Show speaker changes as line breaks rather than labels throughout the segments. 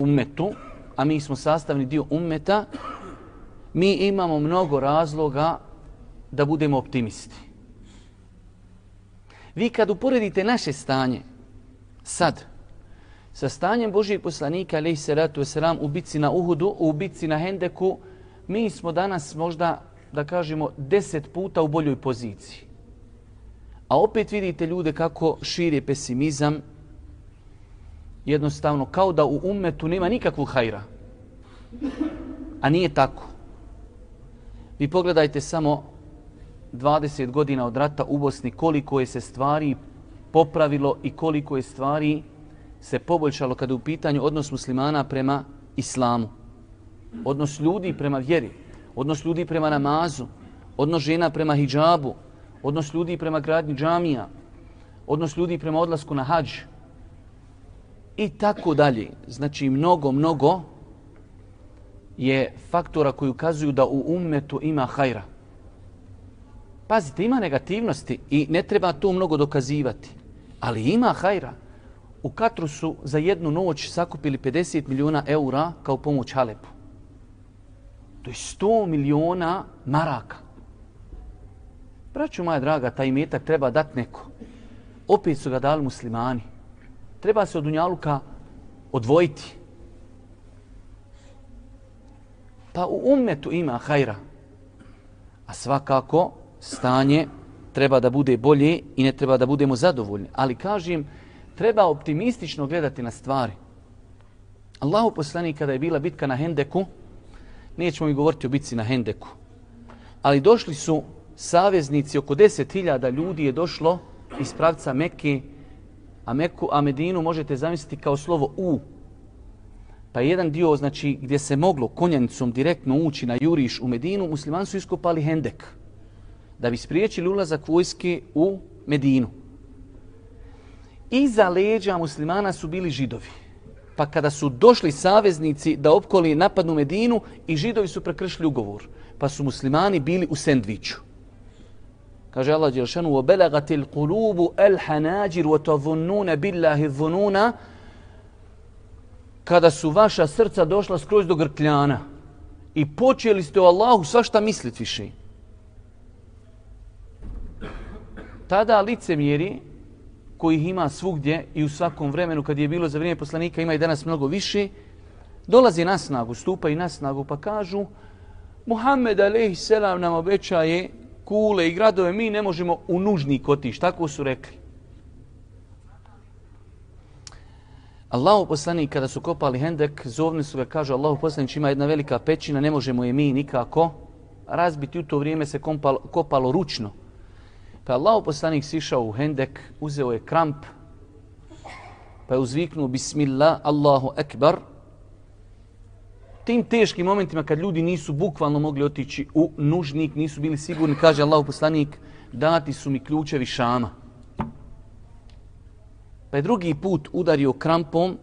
ummetu, a mi smo sastavni dio ummeta, mi imamo mnogo razloga da budemo optimisti. Vi kad uporedite naše stanje sad sa stanjem Božijeg poslanika alaih salatu wasalam u bitci na Uhudu, u bitci na Hendeku, mi smo danas možda, da kažemo, deset puta u boljoj poziciji. A opet vidite ljude kako širi pesimizam, jednostavno kao da u ummetu nema nikakvog hajra. A nije tako. Vi pogledajte samo 20 godina od rata u Bosni koliko je se stvari popravilo i koliko je stvari se poboljšalo kada je u pitanju odnos muslimana prema islamu. Odnos ljudi prema vjeri, odnos ljudi prema namazu, odnos žena prema hijabu, odnos ljudi prema gradnji džamija, odnos ljudi prema odlasku na hađ i tako dalje. Znači mnogo, mnogo je faktora koji ukazuju da u ummetu ima hajra. Pazite, ima negativnosti i ne treba to mnogo dokazivati. Ali ima hajra. U Katru su za jednu noć sakupili 50 miliona eura kao pomoć Halepu. To je 100 miliona maraka. Braću moja draga, taj metak treba dati neko. Opet su ga dali muslimani. Treba se od Dunjaluka odvojiti. Pa u ummetu ima hajra. A svakako stanje treba da bude bolje i ne treba da budemo zadovoljni. Ali kažem, treba optimistično gledati na stvari. Allahu poslani kada je bila bitka na Hendeku, nećemo mi govoriti o bitci na Hendeku, ali došli su saveznici, oko 10.000 ljudi je došlo iz pravca Mekke, a Meku, a Medinu možete zamisliti kao slovo U. Pa jedan dio, znači, gdje se moglo konjanicom direktno ući na Juriš u Medinu, muslimani su iskopali Hendek da bi spriječili ulazak vojske u Medinu. Iza leđa muslimana su bili židovi. Pa kada su došli saveznici da opkoli napadnu Medinu i židovi su prekršili ugovor, pa su muslimani bili u sendviču. Kaže Allah Đelšanu, وَبَلَغَتِ الْقُلُوبُ الْحَنَاجِرُ وَتَظُنُّونَ بِاللَّهِ الظُّنُونَ Kada su vaša srca došla skroz do grkljana i počeli ste o Allahu svašta misliti više. tada licemjeri koji ima svugdje i u svakom vremenu kad je bilo za vrijeme poslanika ima i danas mnogo više, dolazi na snagu, stupa i na snagu pa kažu Muhammed a.s. nam obećaje kule i gradove, mi ne možemo u nužni kotiš, tako su rekli. Allahu poslanik kada su kopali hendek, zovni su ga, kažu Allahu poslanik ima jedna velika pećina, ne možemo je mi nikako razbiti. U to vrijeme se kopalo, kopalo ručno. Pa Allahu poslanik sišao u hendek, uzeo je kramp, pa je uzviknuo Bismillah, Allahu Ekbar. Tim teškim momentima kad ljudi nisu bukvalno mogli otići u nužnik, nisu bili sigurni, kaže Allah poslanik, dati su mi ključevi šama. Pa je drugi put udario krampom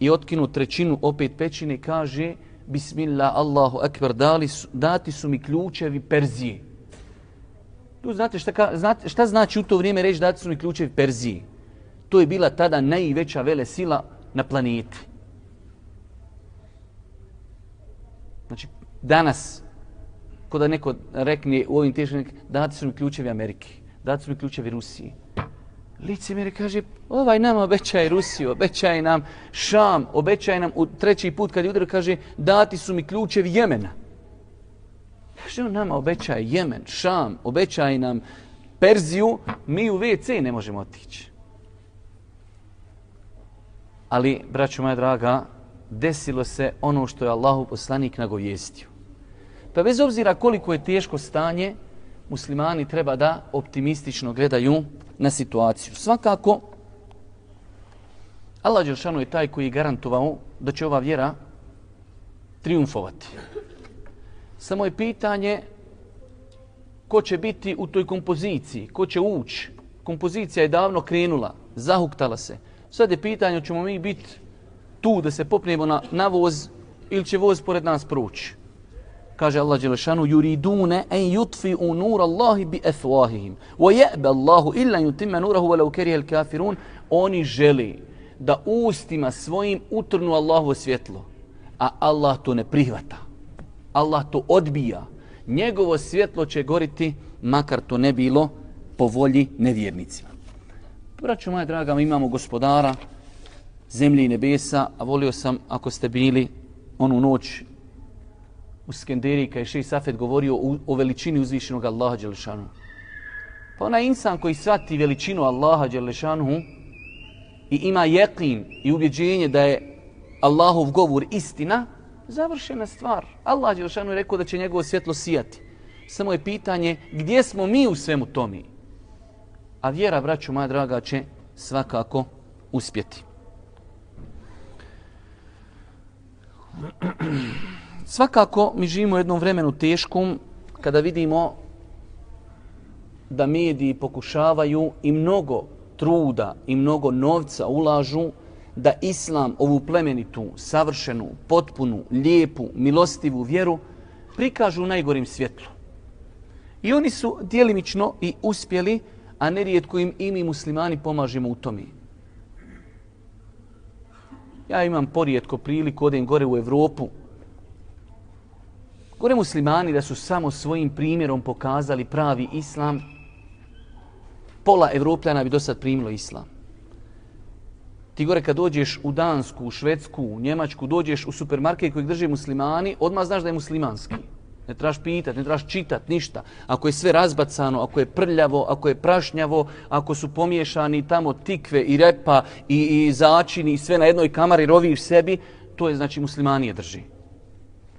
i otkinuo trećinu opet pećine i kaže Bismillah, Allahu Akbar, dali su, dati su mi ključevi Perzije. Tu znate šta, ka, znate šta znači u to vrijeme reći dati su mi ključevi Perzije? To je bila tada najveća vele sila na planeti. Znači, danas, ko da neko rekne u ovim teškim, dati su mi ključevi Amerike, dati su mi ključevi Rusije. Lice kaže, ovaj nam obećaj Rusiju, obećaj nam Šam, obećaj nam u treći put kad je udar, kaže, dati su mi ključevi Jemena. Kaže, on nama obećaj Jemen, Šam, obećaj nam Perziju, mi u WC ne možemo otići. Ali, braćo moja draga, desilo se ono što je Allahu poslanik nagovjestio. Pa bez obzira koliko je teško stanje, muslimani treba da optimistično gledaju na situaciju. Svakako, Allah Đelšanu je taj koji je garantovao da će ova vjera triumfovati. Samo je pitanje ko će biti u toj kompoziciji, ko će ući. Kompozicija je davno krenula, zahuktala se. Sad je pitanje ćemo mi biti tu da se popnemo na, na voz ili će voz pored nas proći. Kaže Allah Đelešanu, juridune en yutfi u nur Allahi bi efwahihim. Wa je'be Allahu illa yutima nurahu walau laukerihe kafirun. Oni želi da ustima svojim utrnu Allahovo svjetlo, a Allah to ne prihvata. Allah to odbija. Njegovo svjetlo će goriti, makar to ne bilo po volji nevjernicima. Braćo moja draga, mi imamo gospodara zemlje i nebesa, a volio sam ako ste bili onu noć u Skenderiji kada je Šeji Safet govorio o, o veličini uzvišenog Allaha Đelešanu. Pa onaj insan koji svati veličinu Allaha Đelešanu i ima jeqin i ubjeđenje da je Allahov govor istina, završena stvar. Allah Đelešanu je rekao da će njegovo svjetlo sijati. Samo je pitanje gdje smo mi u svemu tomi. A vjera, braću moja draga, će svakako uspjeti. Svakako mi živimo u jednom vremenu teškom kada vidimo da mediji pokušavaju i mnogo truda i mnogo novca ulažu da islam ovu plemenitu, savršenu, potpunu, lijepu, milostivu vjeru prikažu u najgorim svjetlu. I oni su dijelimično i uspjeli, a nerijetko im i mi muslimani pomažemo u tome. Ja imam porijetko priliku, odem gore u Evropu. Gore muslimani da su samo svojim primjerom pokazali pravi islam, pola Evropljana bi do sad primilo islam. Ti gore kad dođeš u Dansku, u Švedsku, u Njemačku, dođeš u supermarket koji drže muslimani, odmah znaš da je muslimanski. Ne trebaš pitat, ne trebaš čitat, ništa. Ako je sve razbacano, ako je prljavo, ako je prašnjavo, ako su pomiješani tamo tikve i repa i, i začini i sve na jednoj kamari roviš sebi, to je znači muslimanije drži.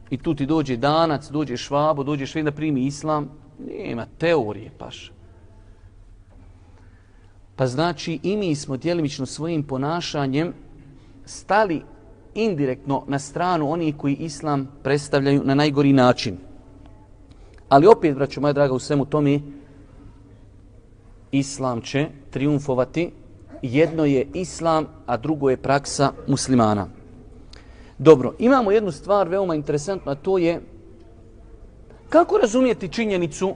I tu ti dođe danac, dođe švabo, dođe šved da primi islam. Nema teorije, paš. Pa znači i mi smo djelimično svojim ponašanjem stali indirektno na stranu onih koji islam predstavljaju na najgori način. Ali opet, braću moja draga, u svemu tome, islam će triumfovati. Jedno je islam, a drugo je praksa muslimana. Dobro, imamo jednu stvar veoma interesantnu, a to je kako razumijeti činjenicu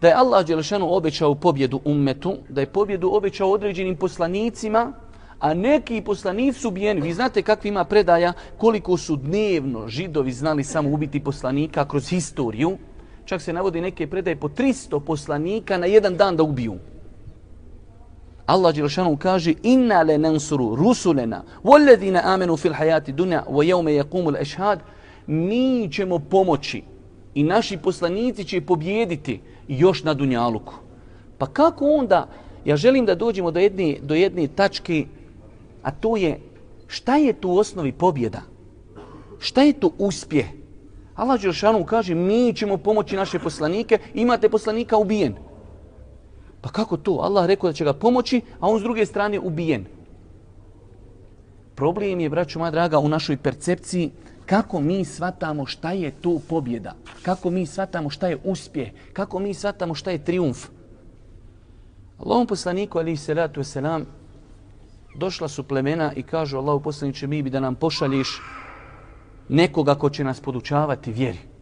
da je Allah Đelešanu obećao pobjedu ummetu, da je pobjedu obećao određenim poslanicima, a neki poslanici su ubijeni. Vi znate kakvi ima predaja koliko su dnevno židovi znali samo ubiti poslanika kroz historiju. Čak se navodi neke predaje po 300 poslanika na jedan dan da ubiju. Allah Đelšanu kaže inna le nansuru rusulena walladina amenu fil hajati dunya wa yawma yaqumu al-ashhad mi ćemo pomoći i naši poslanici će pobjediti još na dunjaluku. Pa kako onda ja želim da dođemo do jedne do jedne tačke a to je šta je tu u osnovi pobjeda? Šta je to uspjeh? Allah Đelšanu kaže mi ćemo pomoći naše poslanike, imate poslanika ubijen. Pa kako to? Allah rekao da će ga pomoći, a on s druge strane ubijen. Problem je, braću moja draga, u našoj percepciji kako mi svatamo šta je to pobjeda, kako mi svatamo šta je uspjeh, kako mi svatamo šta je triumf. Allahom poslaniku, ali se selam, došla su plemena i kažu Allahu poslaniče mi bi da nam pošalješ nekoga ko će nas podučavati vjeri.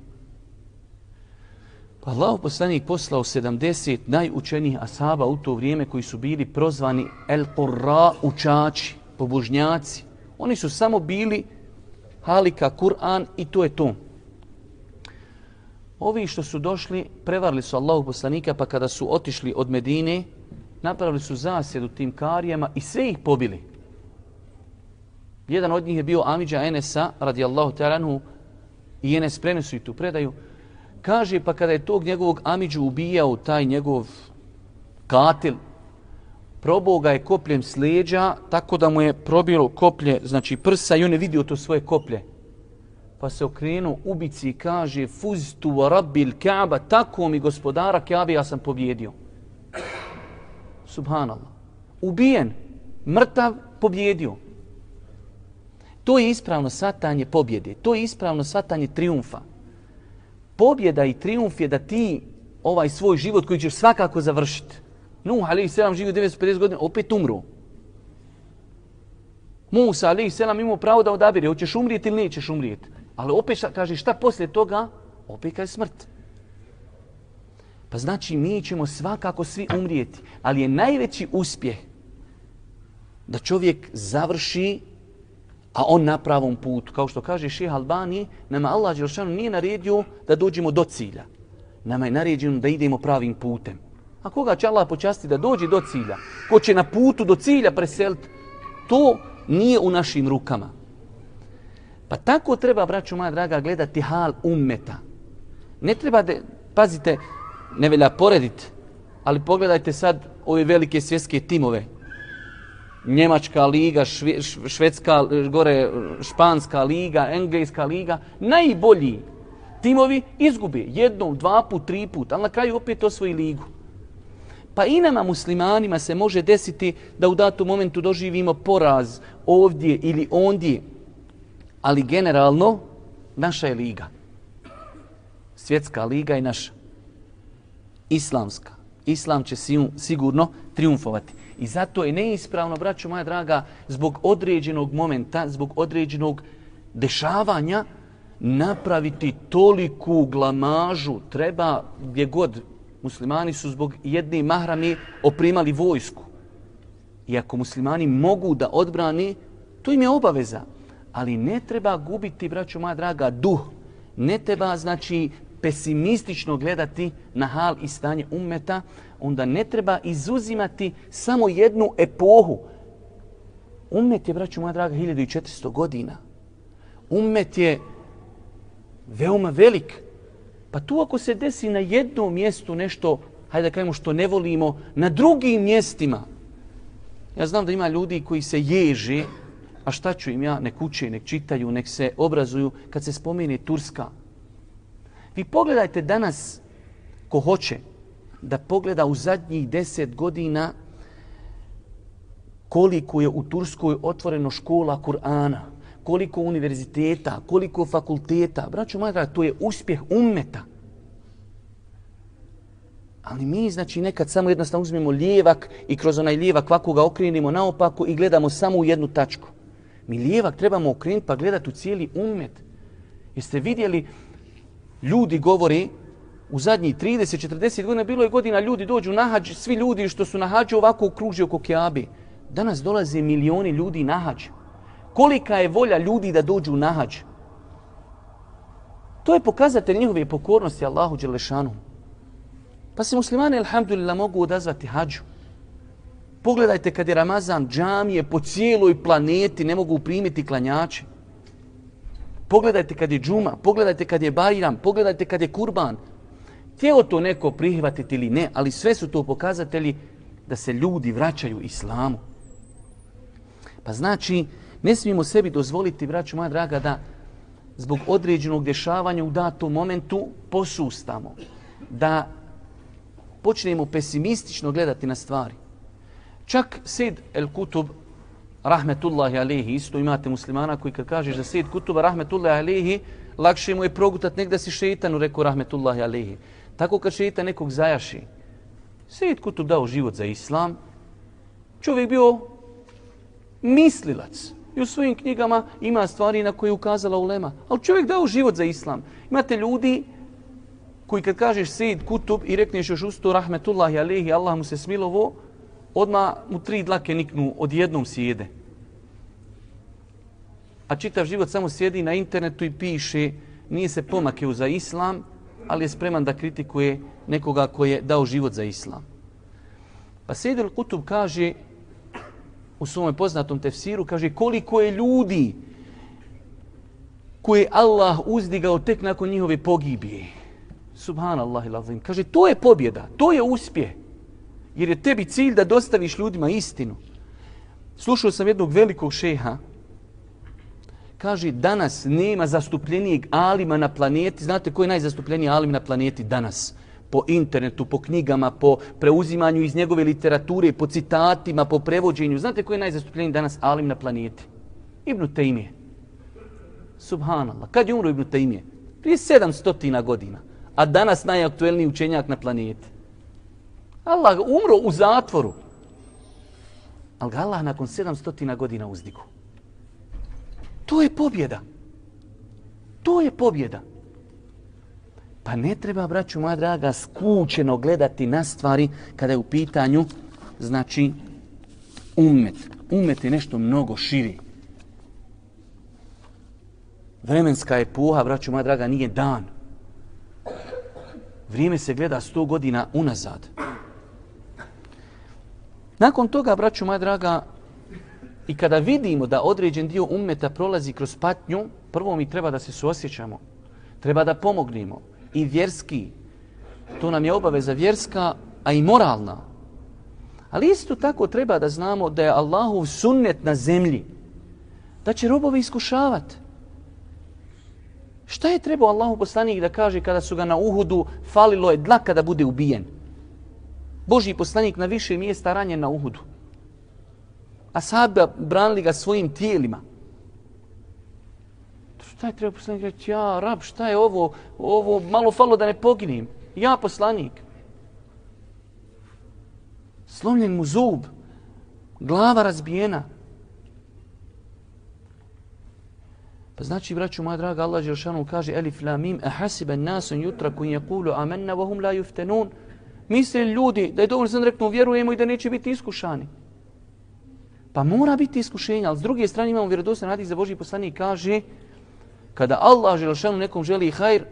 Pa Allah poslanik poslao 70 najučenijih asaba u to vrijeme koji su bili prozvani El Qurra učači, pobožnjaci. Oni su samo bili halika Kur'an i to je to. Ovi što su došli, prevarili su Allahu poslanika, pa kada su otišli od Medine, napravili su zasjed u tim karijama i sve ih pobili. Jedan od njih je bio Amidža Enesa, radijallahu ta'ala i Enes prenesu i tu predaju. Kaže, pa kada je tog njegovog Amidžu ubijao taj njegov katil, probao ga je kopljem s leđa, tako da mu je probilo koplje, znači prsa, i on je vidio to svoje koplje. Pa se okrenu ubici i kaže, fuztu wa rabbil Kaaba, tako mi gospodara Kaabe, ja sam pobjedio. Subhanallah. Ubijen, mrtav, pobjedio. To je ispravno svatanje pobjede. To je ispravno svatanje triumfa. Pobjeda i triumf je da ti ovaj svoj život koji ćeš svakako završiti. Nuh alaih selam živio 950 godina, opet umru. Musa alaih selam imao pravo da odabire, hoćeš umrijeti ili nećeš umrijeti. Ali opet kaže šta poslije toga? Opet kaže smrt. Pa znači mi ćemo svakako svi umrijeti. Ali je najveći uspjeh da čovjek završi, a on na pravom putu. Kao što kaže Šeha Albani, nama Allah Đelšanu nije naredio da dođemo do cilja. Nama je naredio da idemo pravim putem. A koga će Allah počasti da dođe do cilja? Ko će na putu do cilja preseliti? To nije u našim rukama. Pa tako treba, braću moja draga, gledati hal ummeta. Ne treba da, pazite, ne velja porediti, ali pogledajte sad ove velike svjetske timove. Njemačka liga, šve, švedska, gore, španska liga, engleska liga, najbolji timovi izgube jednom, dva put, tri put, ali na kraju opet osvoji ligu. Pa i nama muslimanima se može desiti da u datom momentu doživimo poraz ovdje ili ondje. Ali generalno, naša je liga. Svjetska liga je naša. Islamska. Islam će sigurno triumfovati. I zato je neispravno, braćo moja draga, zbog određenog momenta, zbog određenog dešavanja, napraviti toliku glamažu. Treba gdje god muslimani su zbog jedne mahrami oprimali vojsku. I ako muslimani mogu da odbrani, to im je obaveza. Ali ne treba gubiti, braćo moja draga, duh. Ne treba, znači, pesimistično gledati na hal i stanje ummeta. Onda ne treba izuzimati samo jednu epohu. Ummet je, braću moja draga, 1400 godina. Ummet je veoma velik. Pa tu ako se desi na jednom mjestu nešto, hajde da kajemo što ne volimo, na drugim mjestima, ja znam da ima ljudi koji se ježe, a šta ću im ja, nek uče, nek čitaju, nek se obrazuju, kad se spomene Turska. Vi pogledajte danas, ko hoće, da pogleda u zadnjih deset godina koliko je u Turskoj otvoreno škola Kur'ana koliko univerziteta, koliko fakulteta. Braćo moja to je uspjeh ummeta. Ali mi, znači, nekad samo jednostavno uzmemo lijevak i kroz onaj lijevak ovako ga okrenimo naopako i gledamo samo u jednu tačku. Mi lijevak trebamo okrenuti pa gledati u cijeli ummet. Jeste vidjeli, ljudi govori, u zadnji 30-40 godina bilo je godina ljudi dođu na hađ, svi ljudi što su na hađu ovako okruži oko Kjabe. Danas dolaze milioni ljudi na hađ. kolika je volja ljudi da dođu na hađ. To je pokazatelj njihove pokornosti Allahu Đelešanu. Pa se muslimani, alhamdulillah, mogu odazvati hađu. Pogledajte kad je Ramazan, džamije po cijeloj planeti ne mogu primiti klanjače. Pogledajte kad je džuma, pogledajte kad je bajram, pogledajte kad je kurban. Htio to neko prihvatiti ili ne, ali sve su to pokazatelji da se ljudi vraćaju islamu. Pa znači, Ne smijemo sebi dozvoliti, braću moja draga, da zbog određenog dešavanja u datom momentu posustamo. Da počnemo pesimistično gledati na stvari. Čak Sid El Kutub, rahmetullahi alihi, isto imate muslimana koji kad kažeš da Sejid Kutuba, rahmetullahi alihi, lakše mu je progutat negdje da si šeitanu, rekao rahmetullahi alihi. Tako kad šeita nekog zajaši. Sejid Kutub dao život za islam, čovjek bio mislilac, I u svojim knjigama ima stvari na koje je ukazala ulema. Ali čovjek dao život za islam. Imate ljudi koji kad kažeš Sejid Kutub i rekneš još usto rahmetullahi alihi, Allah mu se smilovo, odma mu tri dlake niknu, odjednom sjede. A čitav život samo sjedi na internetu i piše, nije se pomakeo za islam, ali je spreman da kritikuje nekoga koji je dao život za islam. Pa Sejid Kutub kaže, u svom poznatom tefsiru, kaže koliko je ljudi koje Allah uzdigao tek nakon njihove pogibije. Subhanallah ilazim. Kaže, to je pobjeda, to je uspjeh. Jer je tebi cilj da dostaviš ljudima istinu. Slušao sam jednog velikog šeha, kaže, danas nema zastupljenijeg alima na planeti. Znate koji je najzastupljeniji alim na planeti danas? po internetu, po knjigama, po preuzimanju iz njegove literature, po citatima, po prevođenju. Znate koji je najzastupljeniji danas alim na planeti? Ibn Taymije. Subhanallah. Kad je umro Ibn Taymije? Prije 700 godina. A danas najaktuelniji učenjak na planeti. Allah umro u zatvoru. Ali ga Allah nakon 700 godina uzdigu. To je pobjeda. To je pobjeda. Pa ne treba, braću moja draga, skučeno gledati na stvari kada je u pitanju, znači, ummet. Umet je nešto mnogo širi. Vremenska je puha, braću moja draga, nije dan. Vrijeme se gleda 100 godina unazad. Nakon toga, braću moja draga, i kada vidimo da određen dio ummeta prolazi kroz patnju, prvo mi treba da se suosjećamo. Treba da pomognemo. I vjerski. To nam je obaveza vjerska, a i moralna. Ali isto tako treba da znamo da je Allahov sunnet na zemlji. Da će robove iskušavati. Šta je trebao Allahu poslanik da kaže kada su ga na Uhudu falilo je dlaka da bude ubijen? Boži poslanik na više mjesta ranjen na Uhudu. A sahabe branili ga svojim tijelima. Šta je treba poslanik reći? Ja, rab, šta je ovo? Ovo malo falo da ne poginim. Ja, poslanik. Slomljen mu zub. Glava razbijena. Pa znači, braću moja draga, Allah Đelšanu kaže Elif la mim, ahasiben nasun jutra kun je kulu amenna, vohum la juftenun. Misle ljudi da je dovoljno sam reknu vjerujemo i da neće biti iskušani. Pa mora biti iskušenja, ali s druge strane imamo vjerodostan hadis za Boži poslanik kaže kada Allah Đelšanu nekom želi hajr,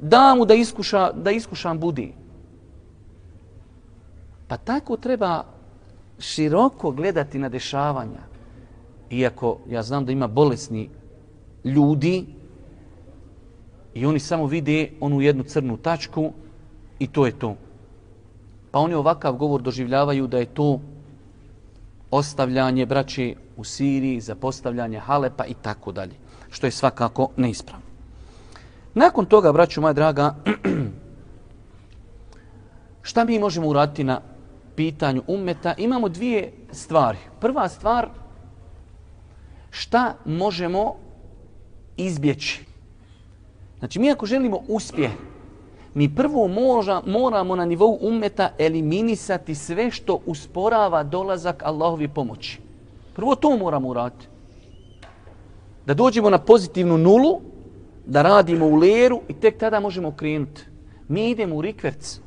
da mu da, iskuša, da iskušan budi. Pa tako treba široko gledati na dešavanja. Iako ja znam da ima bolesni ljudi i oni samo vide onu jednu crnu tačku i to je to. Pa oni ovakav govor doživljavaju da je to ostavljanje braće u Siriji, za postavljanje Halepa i tako dalje. Što je svakako neispravno. Nakon toga, braću moja draga, šta mi možemo uraditi na pitanju ummeta? Imamo dvije stvari. Prva stvar, šta možemo izbjeći. Znači, mi ako želimo uspjeh, mi prvo moža, moramo na nivou ummeta eliminisati sve što usporava dolazak Allahovi pomoći. Prvo to moramo uraditi. Da dođemo na pozitivnu nulu, da radimo u leru i tek tada možemo krenuti. Mi idemo u rikverc.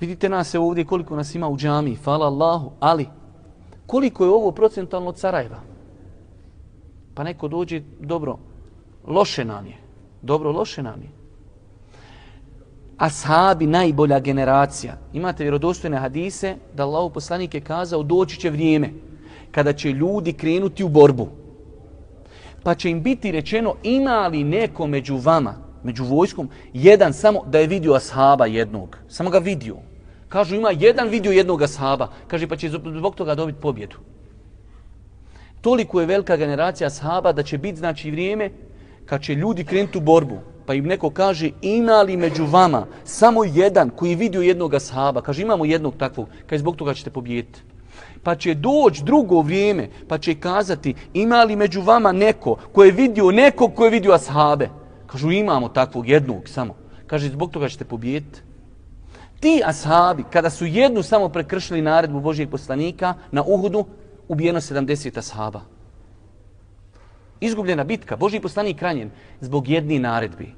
Vidite nas ovdje koliko nas ima u džami, hvala Allahu, ali koliko je ovo procentalno od Sarajeva? Pa neko dođe, dobro, loše nam je. Dobro, loše nam je. Ashabi, najbolja generacija. Imate vjerodostojne hadise da Allah poslanik je kazao doći će vrijeme kada će ljudi krenuti u borbu. Pa će im biti rečeno ima li neko među vama, među vojskom, jedan samo da je vidio ashaba jednog. Samo ga vidio. Kažu ima jedan vidio jednog ashaba. Kaže pa će zbog toga dobiti pobjedu toliko je velika generacija ashaba da će biti znači vrijeme kad će ljudi krenuti u borbu. Pa im neko kaže ima li među vama samo jedan koji vidio jednog ashaba, Kaže imamo jednog takvog. Kaže zbog toga ćete pobijeti. Pa će doći drugo vrijeme pa će kazati ima li među vama neko koji je vidio nekog koji je vidio ashabe. Kažu imamo takvog jednog samo. Kaže zbog toga ćete pobijeti. Ti ashabi kada su jednu samo prekršili naredbu Božijeg poslanika na Uhudu ubijeno 70 ashaba. Izgubljena bitka, Boži poslanik ranjen zbog jedni naredbi.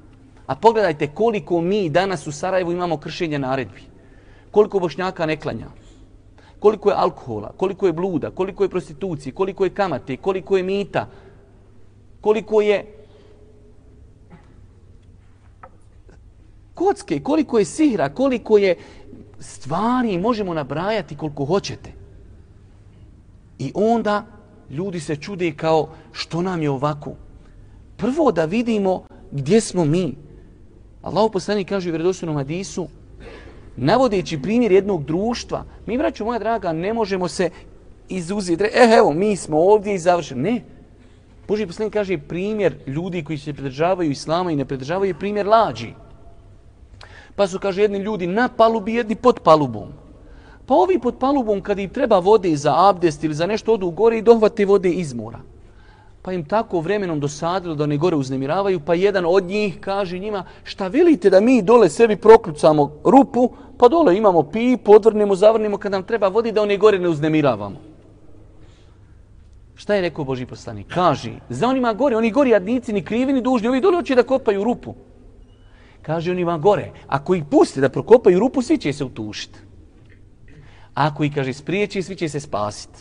A pogledajte koliko mi danas u Sarajevu imamo kršenje naredbi. Koliko bošnjaka ne klanja. Koliko je alkohola, koliko je bluda, koliko je prostitucije, koliko je kamate, koliko je mita, koliko je kocke, koliko je sihra, koliko je stvari, možemo nabrajati koliko hoćete. I onda ljudi se čude kao što nam je ovako. Prvo da vidimo gdje smo mi. Allah poslani kaže u vredosvenom hadisu, navodeći primjer jednog društva, mi, braću moja draga, ne možemo se izuzeti. E, evo, mi smo ovdje i završeni. Ne. Boži poslanik kaže primjer ljudi koji se pridržavaju islama i ne pridržavaju primjer lađi. Pa su, kaže, jedni ljudi na palubi, jedni pod palubom. Pa ovi pod palubom kad im treba vode za abdest ili za nešto odu u gore i dohvate vode iz mora. Pa im tako vremenom dosadilo da oni gore uznemiravaju, pa jedan od njih kaže njima šta velite da mi dole sebi proklucamo rupu, pa dole imamo pi, podvrnemo, zavrnemo kad nam treba vodi da oni gore ne uznemiravamo. Šta je rekao Boži poslanik? Kaže, za onima gore, oni gori jadnici, ni krivi, ni dužni, ovi dole hoće da kopaju rupu. Kaže onima gore, ako ih puste da prokopaju rupu, svi će se utušiti. Ako i kaže spriječi, svi će se spasiti.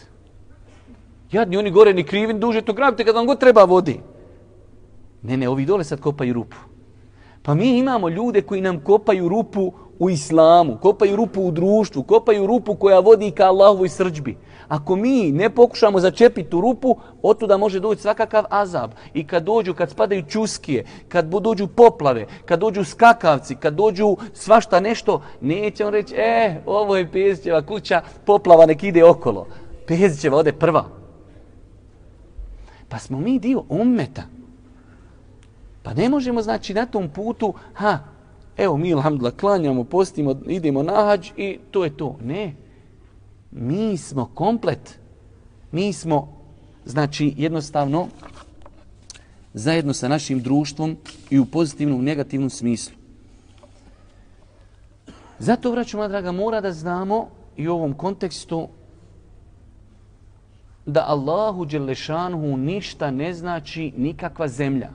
Jadni, oni gore ni krivin, duže to grabite kad vam god treba vodi. Ne, ne, ovi dole sad kopaju rupu. Pa mi imamo ljude koji nam kopaju rupu u islamu, kopaju rupu u društvu, kopaju rupu koja vodi ka Allahovoj srđbi. Ako mi ne pokušamo začepiti tu rupu, otuda može doći svakakav azab. I kad dođu, kad spadaju čuskije, kad dođu poplave, kad dođu skakavci, kad dođu svašta nešto, neće on reći, e, ovo je Pezićeva kuća, poplava nek ide okolo. Pezićeva ode prva. Pa smo mi dio ummeta. Pa ne možemo, znači, na tom putu, ha, evo mi, alhamdulillah, klanjamo, postimo, idemo na hađ i to je to. Ne. Mi smo komplet. Mi smo, znači, jednostavno, zajedno sa našim društvom i u pozitivnom i negativnom smislu. Zato, vraćamo, draga, mora da znamo i u ovom kontekstu da Allahu Đelešanhu ništa ne znači nikakva zemlja,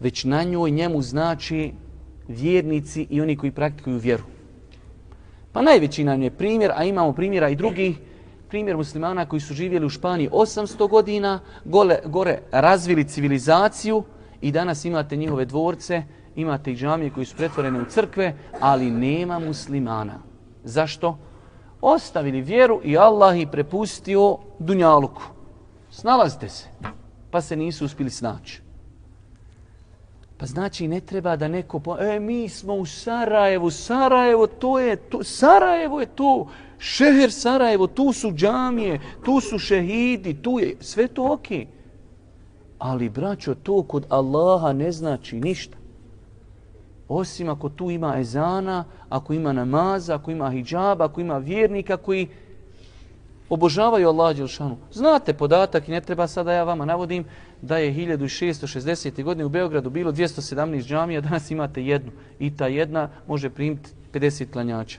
već na njoj njemu znači vjernici i oni koji praktikuju vjeru. Pa najveći nam je primjer, a imamo primjera i drugih, primjer muslimana koji su živjeli u Španiji 800 godina, gole, gore razvili civilizaciju i danas imate njihove dvorce, imate i džamije koji su pretvorene u crkve, ali nema muslimana. Zašto? Ostavili vjeru i Allah ih prepustio dunjaluku. Snalazite se, pa se nisu uspili snaći. Pa znači ne treba da neko po... E, mi smo u Sarajevu, Sarajevo, to je to, Sarajevo je to, šeher Sarajevo, tu su džamije, tu su šehidi, tu je, sve to ok. Ali, braćo, to kod Allaha ne znači ništa. Osim ako tu ima ezana, ako ima namaza, ako ima hijjaba, ako ima vjernika koji obožavaju Allah Đelšanu. Znate podatak i ne treba sada ja vama navodim da je 1660. godine u Beogradu bilo 217 džamija, danas imate jednu. I ta jedna može primiti 50 klanjača.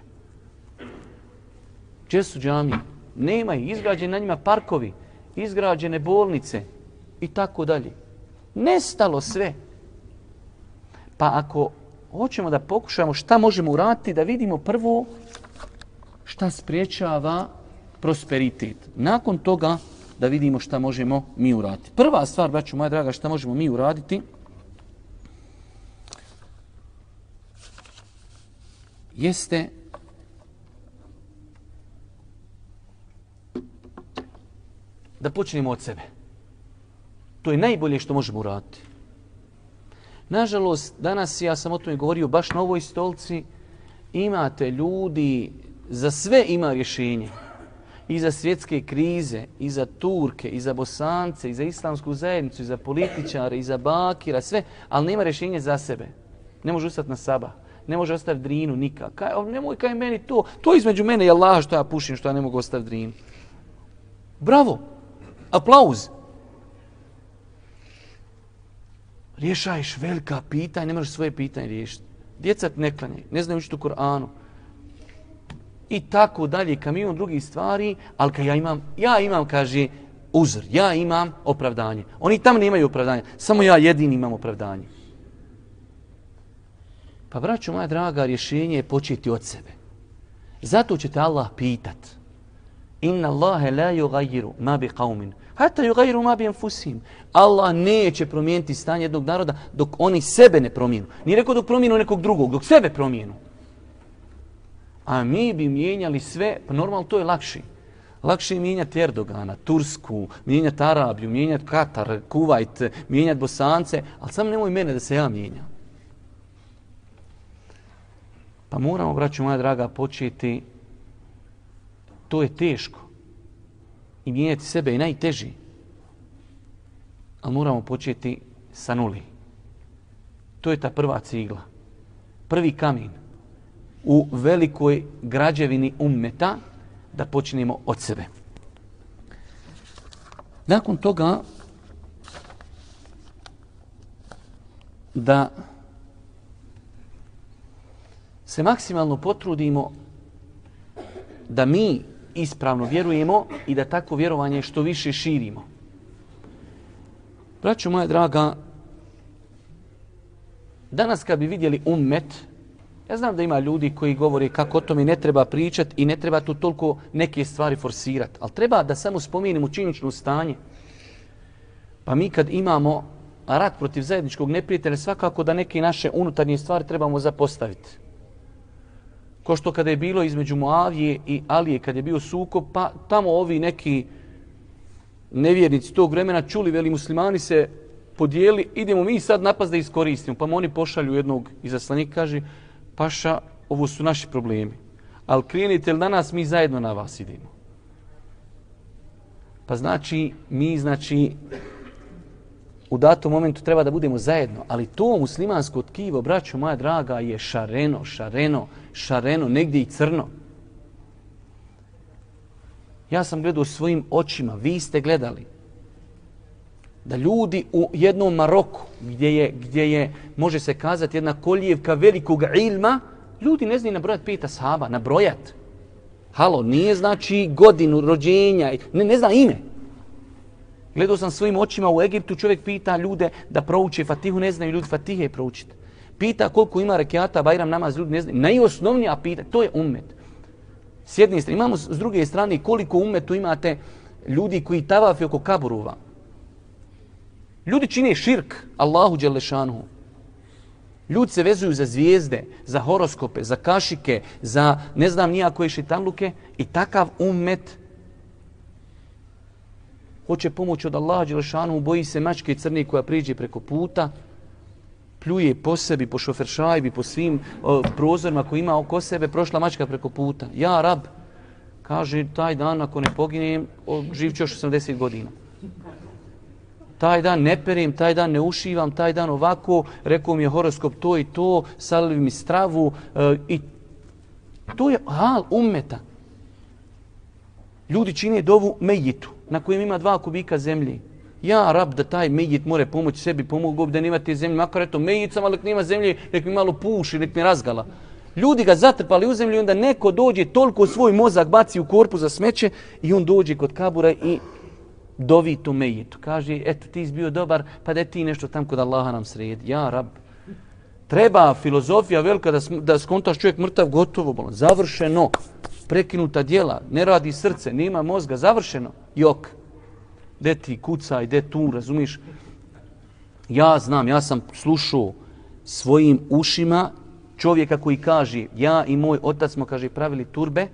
Gdje su džamije? Nema ih. Izgrađene na njima parkovi, izgrađene bolnice i tako dalje. Nestalo sve. Pa ako hoćemo da pokušamo šta možemo uraditi, da vidimo prvo šta spriječava prosperitet. Nakon toga da vidimo šta možemo mi uraditi. Prva stvar, braću moja draga, šta možemo mi uraditi, jeste da počnemo od sebe. To je najbolje što možemo uraditi. Nažalost, danas ja sam o tome govorio baš na ovoj stolci, imate ljudi, za sve ima rješenje i za svjetske krize, i za Turke, i za Bosance, i za islamsku zajednicu, i za političare, i za bakira, sve, ali nema rješenje za sebe. Ne može ustati na saba, ne može ostaviti drinu nikak. Kaj, nemoj kaj meni to, to između mene i Allah što ja pušim, što ja ne mogu ostaviti drinu. Bravo, aplauz. Rješaješ velika pitanja, ne možeš svoje pitanje riješiti. Djeca ne klanjaju, ne znaju učiti u Koranu, i tako dalje, kamion drugih stvari, ali kad ja imam, ja imam, kaže, uzr, ja imam opravdanje. Oni tam nemaju opravdanje, samo ja jedini imam opravdanje. Pa, braću moja draga, rješenje je početi od sebe. Zato ćete Allah pitat. Inna Allahe la yugayiru ma bi qawmin. Hata yugayiru ma bi enfusim. Allah neće promijeniti stanje jednog naroda dok oni sebe ne promijenu. Nije rekao dok promijenu nekog drugog, dok sebe promijenu a mi bi mijenjali sve, pa normalno to je lakši. Lakše je mijenjati Erdogana, Tursku, mijenjati Arabiju, mijenjati Katar, Kuvajt, mijenjati Bosance, ali sam nemoj mene da se ja mijenjam. Pa moramo, braću moja draga, početi, to je teško. I mijenjati sebe je najteži. Ali moramo početi sa nuli. To je ta prva cigla. Prvi kamin u velikoj građevini ummeta da počnemo od sebe. Nakon toga da se maksimalno potrudimo da mi ispravno vjerujemo i da tako vjerovanje što više širimo. Braćo moja draga, danas kad bi vidjeli ummet, Ja znam da ima ljudi koji govore kako o tome ne treba pričati i ne treba tu toliko neke stvari forsirati. Ali treba da samo spomenemo činično stanje. Pa mi kad imamo rat protiv zajedničkog neprijatelja, svakako da neke naše unutarnje stvari trebamo zapostaviti. Ko što kada je bilo između Moavije i Alije, kad je bio sukob, pa tamo ovi neki nevjernici tog vremena čuli, veli muslimani se podijeli, idemo mi sad napast da iskoristimo. Pa oni pošalju jednog izaslanika, kaže, paša, ovo su naši problemi. Ali krenite li danas, mi zajedno na vas idemo. Pa znači, mi znači, u datom momentu treba da budemo zajedno, ali to muslimansko tkivo, braćo moja draga, je šareno, šareno, šareno, negdje i crno. Ja sam gledao svojim očima, vi ste gledali, da ljudi u jednom Maroku, gdje je, gdje je, može se kazati, jedna kolijevka velikog ilma, ljudi ne znaju nabrojati pet ashaba, nabrojati. Halo, nije znači godinu rođenja, ne, ne zna ime. Gledao sam svojim očima u Egiptu, čovjek pita ljude da prouče Fatihu, ne znaju ljudi Fatihe proučiti. Pita koliko ima rekiata, Bajram namaz, ljudi ne znaju. Najosnovnija pita, to je umet. S jedne strane, imamo s druge strane koliko umetu imate ljudi koji tavafi oko kaburova. Ljudi čine širk Allahu Đelešanu. Ljudi se vezuju za zvijezde, za horoskope, za kašike, za ne znam nija koje šitanluke i takav ummet hoće pomoć od Allaha Đelešanu, boji se mačke crne koja priđe preko puta, pljuje po sebi, po šoferšajbi, po svim o, prozorima koji ima oko sebe, prošla mačka preko puta. Ja, rab, kaže, taj dan ako ne poginem, živ ću još 80 godina. Taj dan ne perim, taj dan ne ušivam, taj dan ovako, rekao mi je horoskop to i to, salili mi stravu e, i to je hal ummeta. Ljudi čine dovu mejitu na kojem ima dva kubika zemlje. Ja, rab, da taj mejit more pomoći sebi, pomogu da nema te zemlje, makar eto mejicama, ali nema zemlje, nek mi malo puši, nek mi razgala. Ljudi ga zatrpali u zemlju i onda neko dođe, toliko svoj mozak baci u korpu za smeće i on dođe kod kabura i dovi tu mejitu. Kaže, eto, ti si bio dobar, pa da ti nešto tam kod Allaha nam sredi. Ja, rab, treba filozofija velika da, da skontaš čovjek mrtav, gotovo, bolan, završeno prekinuta dijela, ne radi srce, nema mozga, završeno, jok. De ti kucaj, de tu, razumiš? Ja znam, ja sam slušao svojim ušima čovjeka koji kaže, ja i moj otac smo, kaže, pravili turbe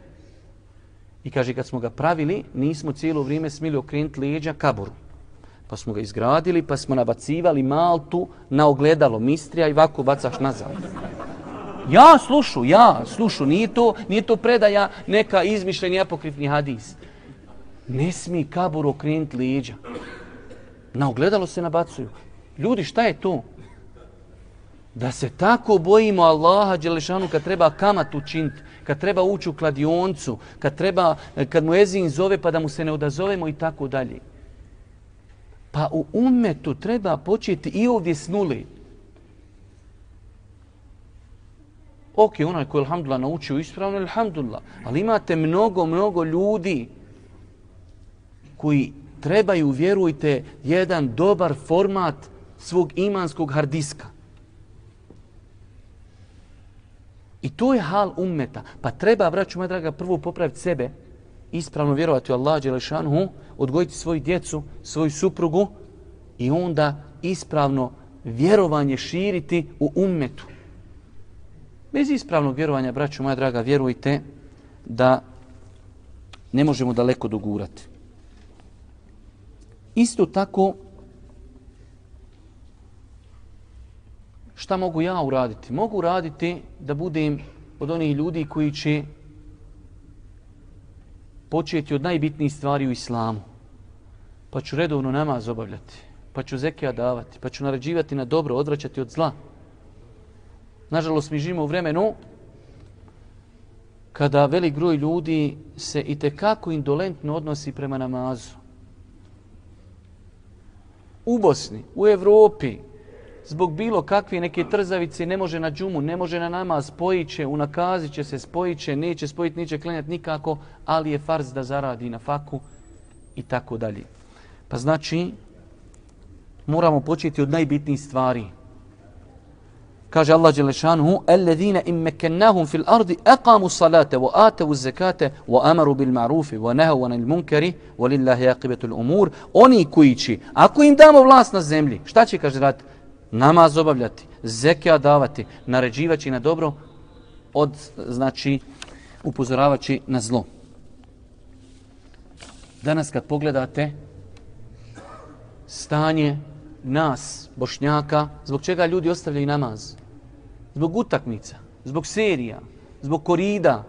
i kaže, kad smo ga pravili, nismo cijelo vrijeme smili okrenuti leđa kaboru. Pa smo ga izgradili, pa smo nabacivali maltu na ogledalo mistrija i ovako bacaš nazad. Ja slušu, ja slušu, nije to, nije to predaja neka izmišljeni apokrifni hadis. Ne smi kabur okrenuti leđa. Na ogledalo se nabacuju. Ljudi, šta je to? Da se tako bojimo Allaha Đelešanu kad treba kamat učiniti, kad treba ući u kladioncu, kad, treba, kad mu ezin zove pa da mu se ne odazovemo i tako dalje. Pa u umetu treba početi i ovdje s nuli. Ok, onaj koji je alhamdulillah naučio ispravno, alhamdulillah. Ali imate mnogo, mnogo ljudi koji trebaju, vjerujte, jedan dobar format svog imanskog hardiska. I to je hal ummeta. Pa treba, vraću moja draga, prvo popraviti sebe, ispravno vjerovati u Allah, Đelešanhu, odgojiti svoju djecu, svoju suprugu i onda ispravno vjerovanje širiti u ummetu. Bez ispravnog vjerovanja, braću moja draga, vjerujte da ne možemo daleko dogurati. Isto tako, šta mogu ja uraditi? Mogu uraditi da budem od onih ljudi koji će početi od najbitnijih stvari u islamu. Pa ću redovno namaz obavljati, pa ću zekija davati, pa ću naređivati na dobro, odvraćati od zla. Nažalost, mi živimo u vremenu kada velik groj ljudi se i kako indolentno odnosi prema namazu. U Bosni, u Evropi, zbog bilo kakve neke trzavice ne može na džumu, ne može na namaz, spojit će, unakazit će se, spojit će, neće spojit, neće klenjati nikako, ali je farz da zaradi na faku i tako dalje. Pa znači, moramo početi od najbitnijih stvari – Kaže Allah Đelešanuhu, Alladhina im mekennahum fil ardi aqamu salate wa atavu zekate wa amaru bil ma'rufi wa nehavu anil munkari wa lillahi aqibetul umur. Oni koji će, ako im damo vlast na zemlji, šta će kaže raditi? Namaz obavljati, zekija davati, naređivaći na dobro, od, znači, upozoravaći na zlo. Danas kad pogledate stanje nas, bošnjaka, zbog čega ljudi ostavljaju namaz? Zbog utakmica, zbog serija, zbog korida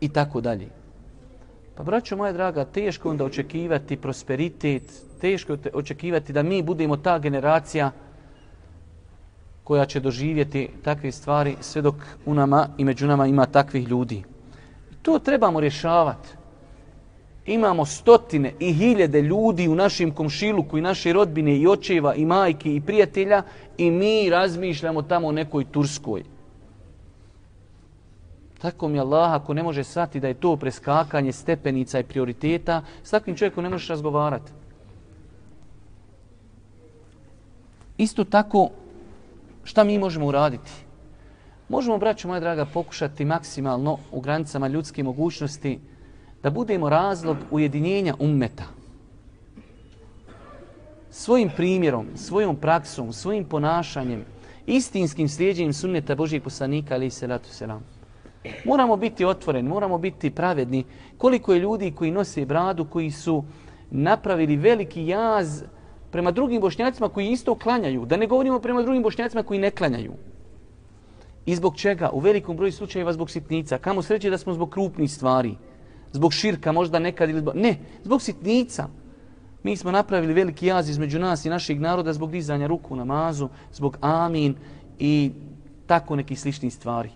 i tako dalje. Pa braćo moja draga, teško onda očekivati prosperitet, teško očekivati da mi budemo ta generacija koja će doživjeti takve stvari sve dok u nama i među nama ima takvih ljudi. To trebamo rješavati imamo stotine i hiljade ljudi u našim komšiluku i naše rodbine i očeva i majke i prijatelja i mi razmišljamo tamo o nekoj Turskoj. Tako mi Allah, ako ne može shvatiti da je to preskakanje stepenica i prioriteta, s takvim čovjekom ne možeš razgovarati. Isto tako, šta mi možemo uraditi? Možemo, braćo moja draga, pokušati maksimalno u granicama ljudske mogućnosti da budemo razlog ujedinjenja ummeta. Svojim primjerom, svojom praksom, svojim ponašanjem, istinskim slijedjenjem sunneta Božijeg poslanika, ali i salatu selam. Moramo biti otvoreni, moramo biti pravedni. Koliko je ljudi koji nose bradu, koji su napravili veliki jaz prema drugim bošnjacima koji isto klanjaju. Da ne govorimo prema drugim bošnjacima koji ne klanjaju. I zbog čega? U velikom broju slučajeva zbog sitnica. Kamo sreće da smo zbog krupnih stvari zbog širka možda nekad ili zbog... Ne, zbog sitnica. Mi smo napravili veliki jaz između nas i našeg naroda zbog dizanja ruku u namazu, zbog amin i tako neki slični stvari.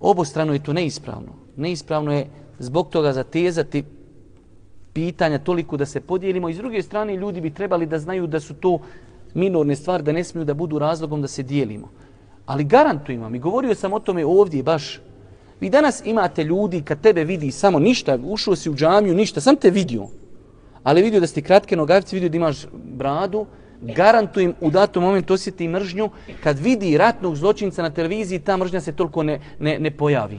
Obostrano je to neispravno. Neispravno je zbog toga zatezati pitanja toliko da se podijelimo. I s druge strane, ljudi bi trebali da znaju da su to minorne stvari, da ne smiju da budu razlogom da se dijelimo. Ali garantujem vam, i govorio sam o tome ovdje baš Vi danas imate ljudi kad tebe vidi samo ništa, ušao si u džamiju, ništa, sam te vidio. Ali vidio da si kratke nogavice, vidio da imaš bradu, garantujem u datom momentu osjeti mržnju, kad vidi ratnog zločinca na televiziji, ta mržnja se toliko ne, ne, ne pojavi.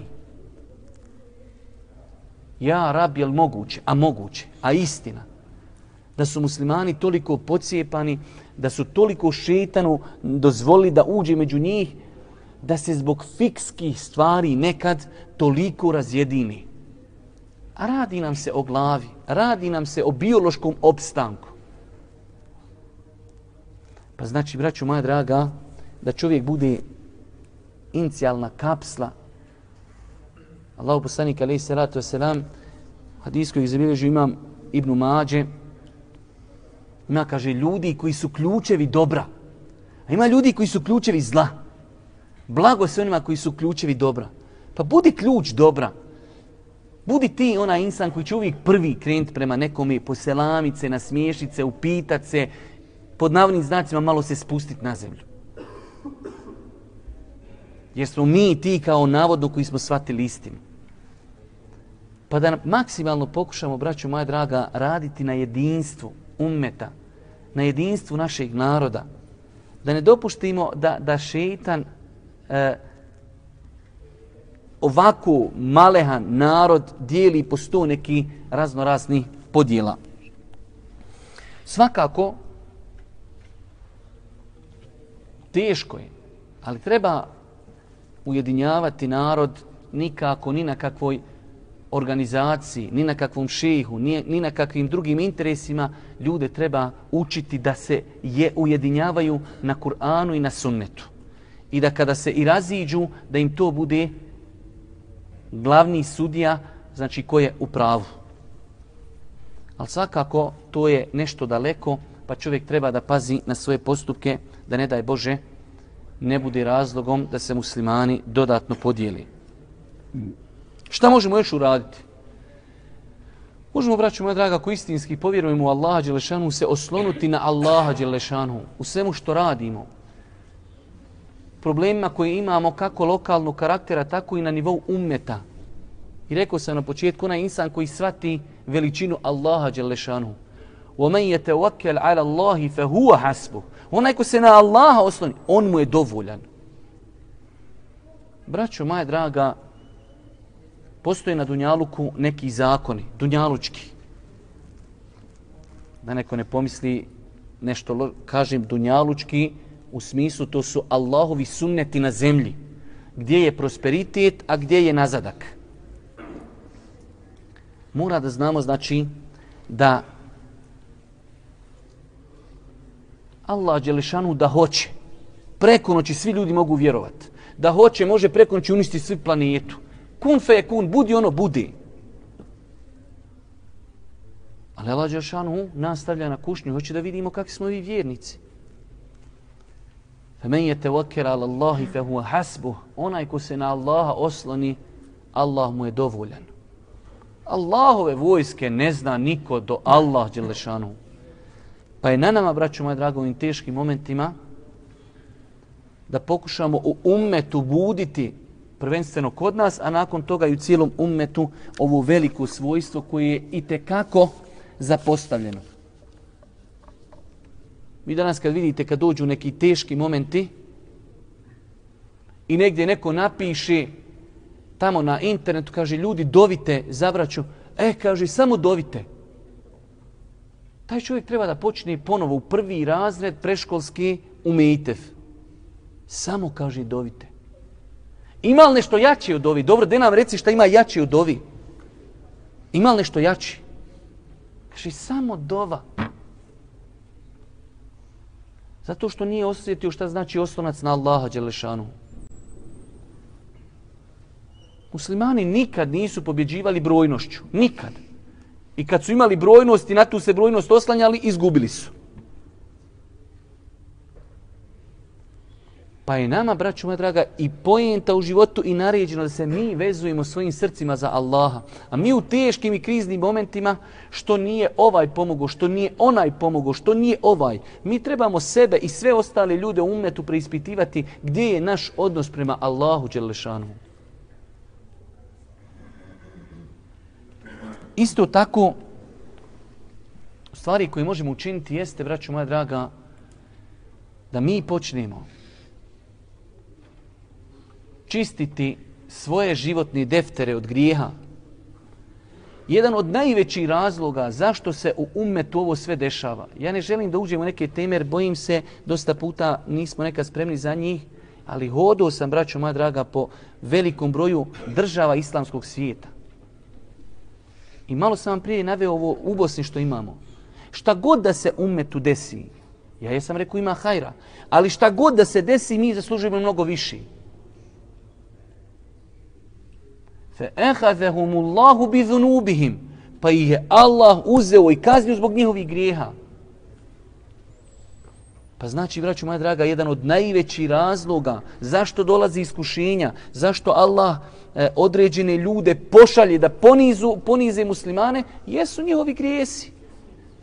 Ja, rab, je moguće? A moguće, a istina. Da su muslimani toliko pocijepani, da su toliko šetanu dozvoli da uđe među njih, da se zbog fikskih stvari nekad toliko razjedini. A radi nam se o glavi, radi nam se o biološkom opstanku. Pa znači, braću moja draga, da čovjek bude inicijalna kapsla. Allahu poslanik alaihi salatu wasalam, hadis koji zabilježio imam Ibn Mađe, ima, kaže, ljudi koji su ključevi dobra. A ima ljudi koji su ključevi zla. Blago se onima koji su ključevi dobra. Pa budi ključ dobra. Budi ti onaj insan koji će uvijek prvi krenuti prema nekome, poselamice, nasmiješice, upitat se, pod navodnim znacima malo se spustiti na zemlju. Jer smo mi ti kao navodno koji smo shvatili istinu. Pa da maksimalno pokušamo, braću moja draga, raditi na jedinstvu ummeta, na jedinstvu našeg naroda. Da ne dopuštimo da, da šeitan e, ovako malehan narod dijeli po sto neki raznorazni podjela. Svakako, teško je, ali treba ujedinjavati narod nikako, ni na kakvoj organizaciji, ni na kakvom šehu, ni, ni na kakvim drugim interesima, ljude treba učiti da se je ujedinjavaju na Kur'anu i na sunnetu i da kada se i raziđu, da im to bude glavni sudija, znači ko je u pravu. Ali svakako to je nešto daleko, pa čovjek treba da pazi na svoje postupke, da ne daj Bože, ne bude razlogom da se muslimani dodatno podijeli. Šta možemo još uraditi? Možemo, braću moja draga, ako istinski povjerujemo u Allaha Đelešanu, se oslonuti na Allaha Đelešanu u svemu što radimo, problemima koje imamo kako lokalnog karaktera, tako i na nivou ummeta. I rekao sam na početku, onaj insan koji svati veličinu Allaha Đelešanu, وَمَنْ يَتَوَكَّلْ عَلَى اللَّهِ فَهُوَ حَسْبُهُ Onaj ko se na Allaha osloni, on mu je dovoljan. Braćo moja draga, postoje na Dunjaluku neki zakoni, Dunjalučki. Da neko ne pomisli nešto, kažem Dunjalučki, u smislu to su Allahovi sunneti na zemlji. Gdje je prosperitet, a gdje je nazadak. Mora da znamo, znači, da Allah Đelešanu da hoće, preko noći svi ljudi mogu vjerovati, da hoće, može preko noći uništiti svi planetu. Kun fe kun, budi ono, budi. Ali Allah Đeršanu nastavlja na kušnju, hoće da vidimo kakvi smo vi vjernici. Fe men je tevaker ala Allahi fe huwa hasbuh. Onaj ko se na Allaha osloni, Allah mu je dovoljan. Allahove vojske ne zna niko do Allah Đelešanu. Pa je na nama, braću moje drago, u teškim momentima da pokušamo u ummetu buditi prvenstveno kod nas, a nakon toga i u cijelom ummetu ovo veliko svojstvo koje je i kako zapostavljeno. Vi danas kad vidite kad dođu neki teški momenti i negdje neko napiše tamo na internetu, kaže ljudi dovite za braću, e kaže samo dovite taj čovjek treba da počne ponovo u prvi razred preškolski umejitev. Samo kaže dovite. Ima li nešto jače od ovi? Dobro, da nam reci šta ima jače od ovi. Ima li nešto jače? Kaže, samo dova. Zato što nije osjetio šta znači oslonac na Allaha Đelešanu. Muslimani nikad nisu pobjeđivali brojnošću. Nikad. I kad su imali brojnost i na tu se brojnost oslanjali, izgubili su. Pa je nama, braću moja draga, i pojenta u životu i naređeno da se mi vezujemo svojim srcima za Allaha. A mi u teškim i kriznim momentima, što nije ovaj pomogao, što nije onaj pomogao, što nije ovaj, mi trebamo sebe i sve ostale ljude u umetu preispitivati gdje je naš odnos prema Allahu Đelešanu. Isto tako, stvari koje možemo učiniti jeste, braću moja draga, da mi počnemo čistiti svoje životne deftere od grijeha. Jedan od najvećih razloga zašto se u umetu ovo sve dešava. Ja ne želim da uđemo u neke teme jer bojim se dosta puta nismo nekad spremni za njih, ali hodao sam, braćo moja draga, po velikom broju država islamskog svijeta. I malo sam vam prije naveo ovo u Bosni što imamo. Šta god da se umetu desi, ja jesam rekao ima hajra, ali šta god da se desi, mi zaslužujemo mnogo više. Fe ehazehumullahu bi zunubihim, pa ih je Allah uzeo i kaznio zbog njihovih grijeha. Pa znači, braću moja draga, jedan od najvećih razloga zašto dolazi iskušenja, zašto Allah e, određene ljude pošalje da ponizu, ponize muslimane, jesu njihovi grijesi.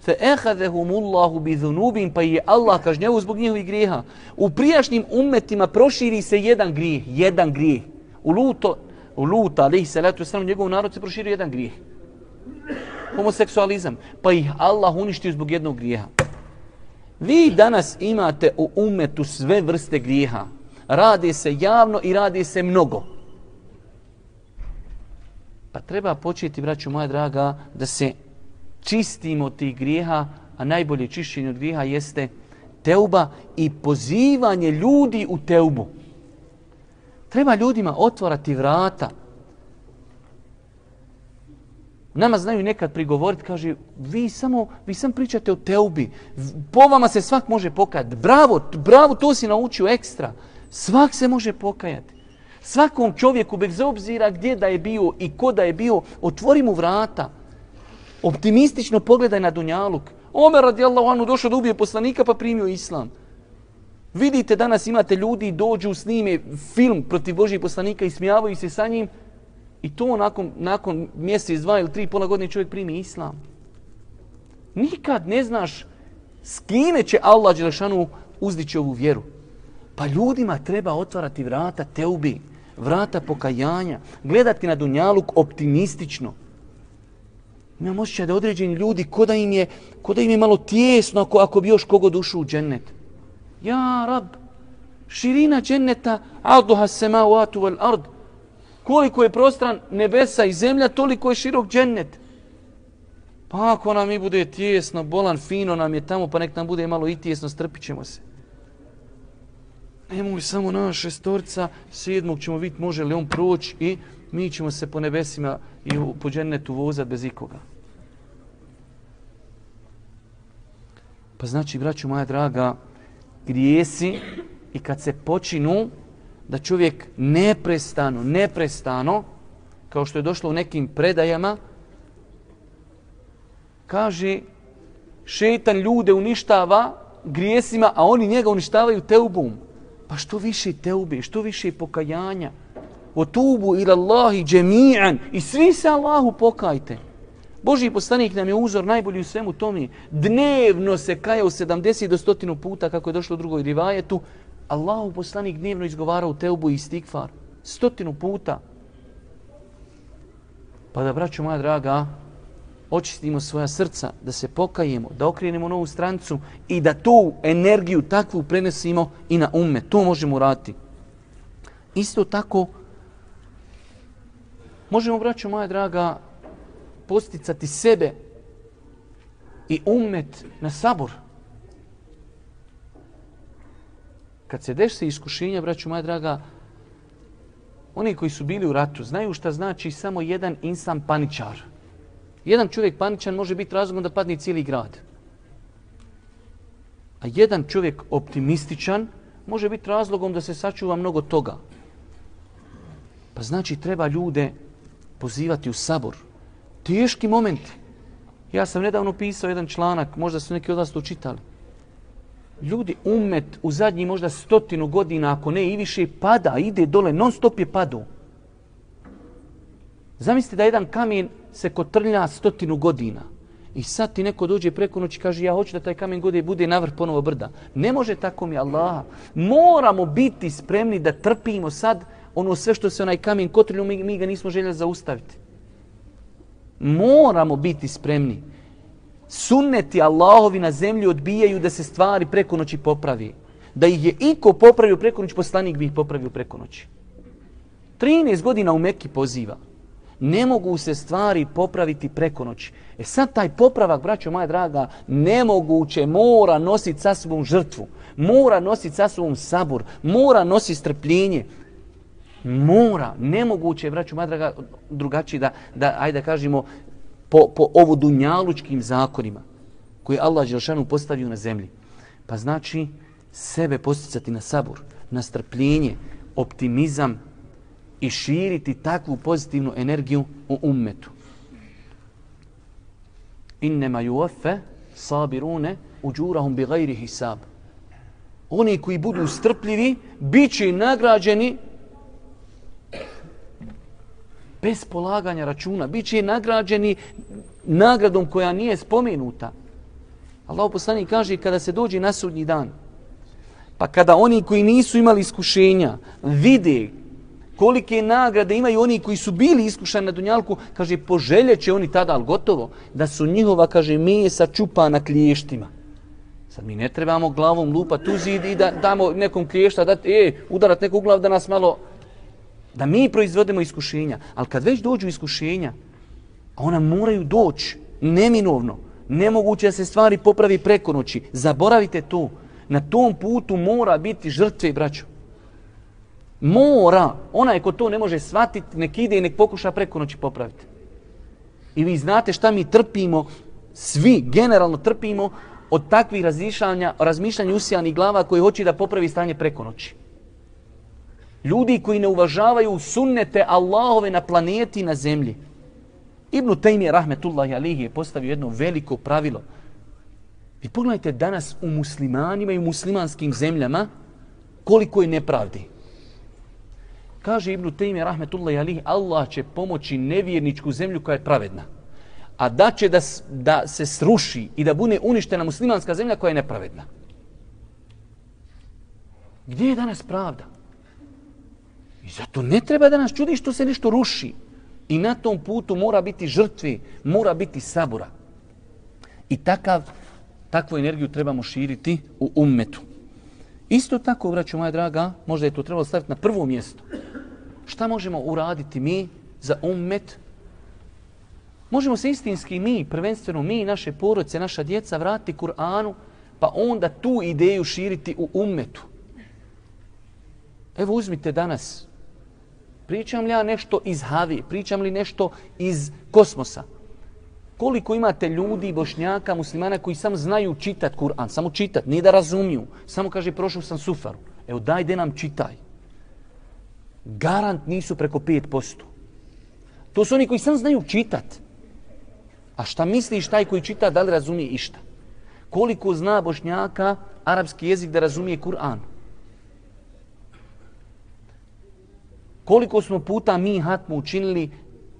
Fe ehadehumullahu bi dhunubim, pa je Allah kažnjavu zbog njihovih grijeha. U prijašnjim umetima proširi se jedan grijeh, jedan grijeh. U luto, u luta, alaihi se wasalam, njegov narod se proširio jedan grijeh. Homoseksualizam. Pa ih Allah uništio zbog jednog grijeha. Vi danas imate u umetu sve vrste grijeha. Radi se javno i radi se mnogo. Pa treba početi, braću moja draga, da se čistimo od tih grijeha, a najbolje čišćenje od grijeha jeste teuba i pozivanje ljudi u teubu. Treba ljudima otvorati vrata. Nama znaju nekad prigovoriti, kaže, vi samo, vi sam pričate o teubi. Po vama se svak može pokajati. Bravo, bravo, to si naučio ekstra. Svak se može pokajati. Svakom čovjeku, bez obzira gdje da je bio i ko da je bio, otvori mu vrata. Optimistično pogledaj na Dunjaluk. Omer radijallahu anu došao da ubije poslanika pa primio islam. Vidite, danas imate ljudi, dođu, snime film protiv Božih poslanika i smijavaju se sa njim. I to nakon, nakon mjesec, dva ili tri, pola godine čovjek primi islam. Nikad ne znaš s kime će Allah Đelešanu uzdići ovu vjeru. Pa ljudima treba otvarati vrata teubi, vrata pokajanja, gledati na Dunjaluk optimistično. Imam osjećaj da određeni ljudi, ko da im je, ko da im je malo tijesno ako, ako bi još kogo dušu u džennet. Ja, rab, širina dženneta, aduha sema u atu vel ard. Koliko je prostran nebesa i zemlja, toliko je širok džennet. Pa ako nam i bude tijesno, bolan, fino nam je tamo, pa nek nam bude malo i tijesno, strpit ćemo se. Nemoj samo naša šestorca, sedmog ćemo vidjeti može li on proći i mi ćemo se po nebesima i po džennetu vozat bez ikoga. Pa znači, braću moja draga, grijesi i kad se počinu da čovjek neprestano, neprestano, kao što je došlo u nekim predajama, kaže šetan ljude uništava grijesima, a oni njega uništavaju teubom. Pa što više teube, što više pokajanja, o tubu ila Allahi džemi'an i svi se Allahu pokajte. Boži poslanik nam je uzor najbolji u svemu tome. Dnevno se kajao 70 do 100 puta kako je došlo u drugoj rivajetu. Allahu poslanik dnevno izgovarao teubu i stikfar. Stotinu puta. Pa da, braćo moja draga, očistimo svoja srca, da se pokajemo, da okrenemo novu strancu i da tu energiju takvu prenesimo i na umme. To možemo raditi. Isto tako, možemo, braćo moja draga, posticati sebe i umet na sabor. Kad se desi iskušenja, braću moja draga, oni koji su bili u ratu znaju šta znači samo jedan insan paničar. Jedan čovjek paničan može biti razlogom da padne cijeli grad. A jedan čovjek optimističan može biti razlogom da se sačuva mnogo toga. Pa znači treba ljude pozivati u sabor. Teški momenti. Ja sam nedavno pisao jedan članak, možda su neki od vas to čitali. Ljudi umet u zadnji možda stotinu godina, ako ne i više, pada, ide dole, non stop je padao. Zamislite da jedan kamen se kotrlja stotinu godina. I sad ti neko dođe preko noći i kaže ja hoću da taj kamen gode bude navrh ponovo brda. Ne može tako mi Allah. Moramo biti spremni da trpimo sad ono sve što se onaj kamen kotrlju, mi, mi ga nismo željeli zaustaviti. Moramo biti spremni. Sunneti Allahovi na zemlji odbijaju da se stvari preko noći popravi. Da ih je iko popravio preko noći, poslanik bi ih popravio preko noći. 13 godina u Mekki poziva ne mogu se stvari popraviti preko noći. E sad taj popravak, braćo moja draga, nemoguće mora nositi sa sobom žrtvu, mora nositi sa sobom sabor, mora nositi strpljenje. Mora, nemoguće, braću madraga, drugačije da, da ajde kažemo, po, po ovo dunjalučkim zakonima koje Allah Đelšanu postavio na zemlji. Pa znači sebe posticati na sabor, na strpljenje, optimizam, i širiti takvu pozitivnu energiju u ummetu. Innema juafe sabirune uđurahum bi gajri hisab. Oni koji budu strpljivi, bit će nagrađeni bez polaganja računa. Biće nagrađeni nagradom koja nije spomenuta. Allah poslanik kaže kada se dođe na sudnji dan, pa kada oni koji nisu imali iskušenja vide kolike nagrade imaju oni koji su bili iskušani na Dunjalku, kaže, poželjeće oni tada, ali gotovo, da su njihova, kaže, mesa čupa na klještima. Sad mi ne trebamo glavom lupa tu zid i da damo nekom klješta, da, e, udarat neku glav da nas malo, da mi proizvodimo iskušenja. Ali kad već dođu iskušenja, a ona moraju doći neminovno, nemoguće da se stvari popravi preko noći, zaboravite to. Na tom putu mora biti žrtve, braćo. Mora. Onaj ko to ne može shvatiti, nek ide i nek pokuša preko noći popraviti. I vi znate šta mi trpimo, svi generalno trpimo od takvih razmišljanja, razmišljanja usijanih glava koji hoće da popravi stanje preko noći. Ljudi koji ne uvažavaju sunnete Allahove na planeti na zemlji. Ibn Taymi rahmetullahi alihi je postavio jedno veliko pravilo. Vi pogledajte danas u muslimanima i u muslimanskim zemljama koliko je nepravdi. Kaže Ibn Taymi rahmetullahi alihi, Allah će pomoći nevjerničku zemlju koja je pravedna. A da će da, da se sruši i da bude uništena muslimanska zemlja koja je nepravedna. Gdje je danas pravda? I zato ne treba da nas čudi što se nešto ruši. I na tom putu mora biti žrtvi, mora biti sabura. I takav, takvu energiju trebamo širiti u ummetu. Isto tako, vraću moja draga, možda je to trebalo staviti na prvo mjesto. Šta možemo uraditi mi za ummet? Možemo se istinski mi, prvenstveno mi, naše porodice, naša djeca, vratiti Kur'anu, pa onda tu ideju širiti u ummetu. Evo uzmite danas, pričam li ja nešto iz Havi, pričam li nešto iz kosmosa, koliko imate ljudi, bošnjaka, muslimana koji samo znaju čitati Kur'an, samo čitati, nije da razumiju, samo kaže prošao sam sufaru. Evo daj de nam čitaj. Garant nisu preko 5%. To su oni koji sam znaju čitati. A šta misliš taj koji čita, da li razumije išta? Koliko zna bošnjaka arapski jezik da razumije Kur'an? Koliko smo puta mi hatmu učinili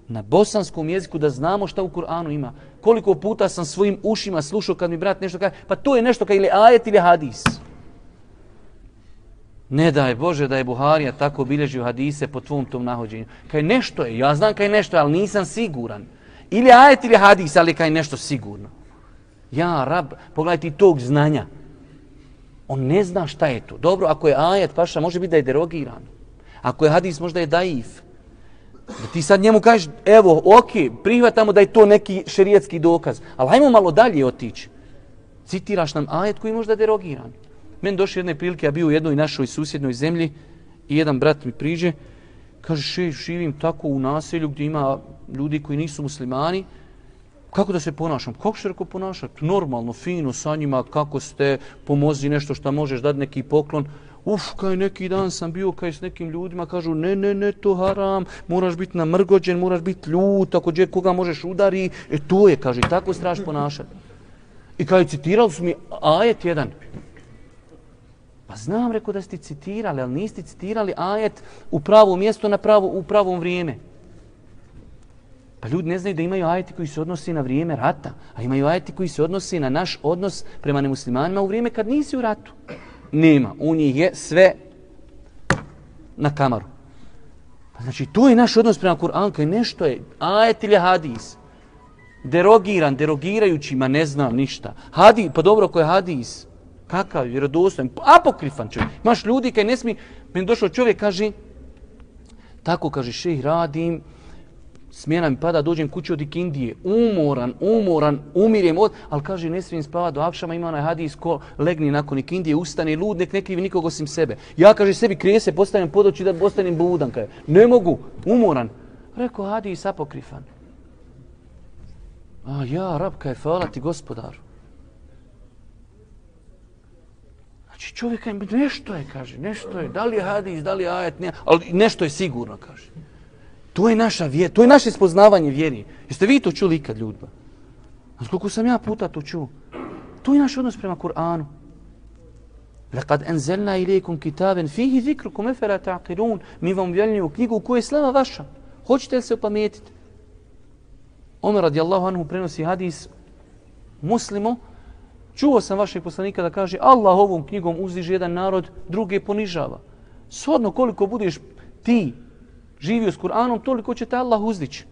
na bosanskom jeziku da znamo šta u Kur'anu ima. Koliko puta sam svojim ušima slušao kad mi brat nešto kaže, pa to je nešto kao ili ajet ili hadis. Ne daj Bože da je Buharija tako bilježio hadise po tvom tom nahođenju. Kaj nešto je, ja znam kaj nešto je, ali nisam siguran. Ili ajet ili hadis, ali kaj nešto sigurno. Ja, rab, pogledaj ti tog znanja. On ne zna šta je to. Dobro, ako je ajet, paša, može biti da je derogirano. Ako je hadis, možda je daif. Da ti sad njemu kažeš, evo, ok, prihvatamo da je to neki šerijetski dokaz, ali hajmo malo dalje otići. Citiraš nam ajet koji je možda derogiran. Meni došli jedne prilike, ja bio u jednoj našoj susjednoj zemlji i jedan brat mi priđe, kaže, še, živim tako u naselju gdje ima ljudi koji nisu muslimani, kako da se ponašam? Kako se reko ponašati? Normalno, fino sa njima, kako ste, pomozi nešto što možeš dati neki poklon uf, kaj neki dan sam bio kaj s nekim ljudima, kažu, ne, ne, ne, to haram, moraš biti namrgođen, moraš biti ljut, ako gdje koga možeš udari, e to je, kaže, tako straš ponašati. I kaj citirali su mi ajet jedan. Pa znam, rekao da ste citirali, ali niste citirali ajet u pravo mjesto na pravo, u pravom vrijeme. Pa ljudi ne znaju da imaju ajeti koji se odnosi na vrijeme rata, a imaju ajeti koji se odnosi na naš odnos prema nemuslimanima u vrijeme kad nisi u ratu nema. U njih je sve na kamaru. Pa znači, to je naš odnos prema Kur'anu, kaj nešto je ajet ili hadis. Derogiran, derogirajući, ma ne znam ništa. Hadis, pa dobro, ko je hadis? Kakav, vjerodostojan, pa apokrifan čovjek. Imaš ljudi kaj ne mi meni došao čovjek, kaže, tako kaže, šeh, radim, smjena mi pada, dođem kući od ikindije, umoran, umoran, umirem od, ali kaže, ne smijem spavati do akšama, ima onaj hadis ko legni nakon ikindije, ustane lud, nek ne krivi nikog osim sebe. Ja, kaže, sebi krije se, postavim pod oči da postanem budan, kaže, ne mogu, umoran. Rekao, hadis apokrifan. A ja, rab, kaj, hvala ti gospodaru. Znači, čovjek, nešto je, kaže, nešto je, da li je hadis, da li je ajet, ne, ali nešto je sigurno, kaže. To je naša vjera, to je naše spoznavanje vjeri. Jeste vi to čuli ikad, ljudba? Znaš koliko sam ja puta to čuo? To je naš odnos prema Kur'anu. Lekad enzelna ilijekum kitaben fihi zikrukum efera ta'qilun. Mi vam vjelniju knjigu u kojoj je slava vaša. Hoćete li se opametiti? Omer radijallahu anhu prenosi hadis muslimu. Čuo sam vašeg poslanika da kaže Allah ovom knjigom uzdiže jedan narod, druge ponižava. Shodno koliko budeš ti živio s Kur'anom, toliko će te Allah uzdići.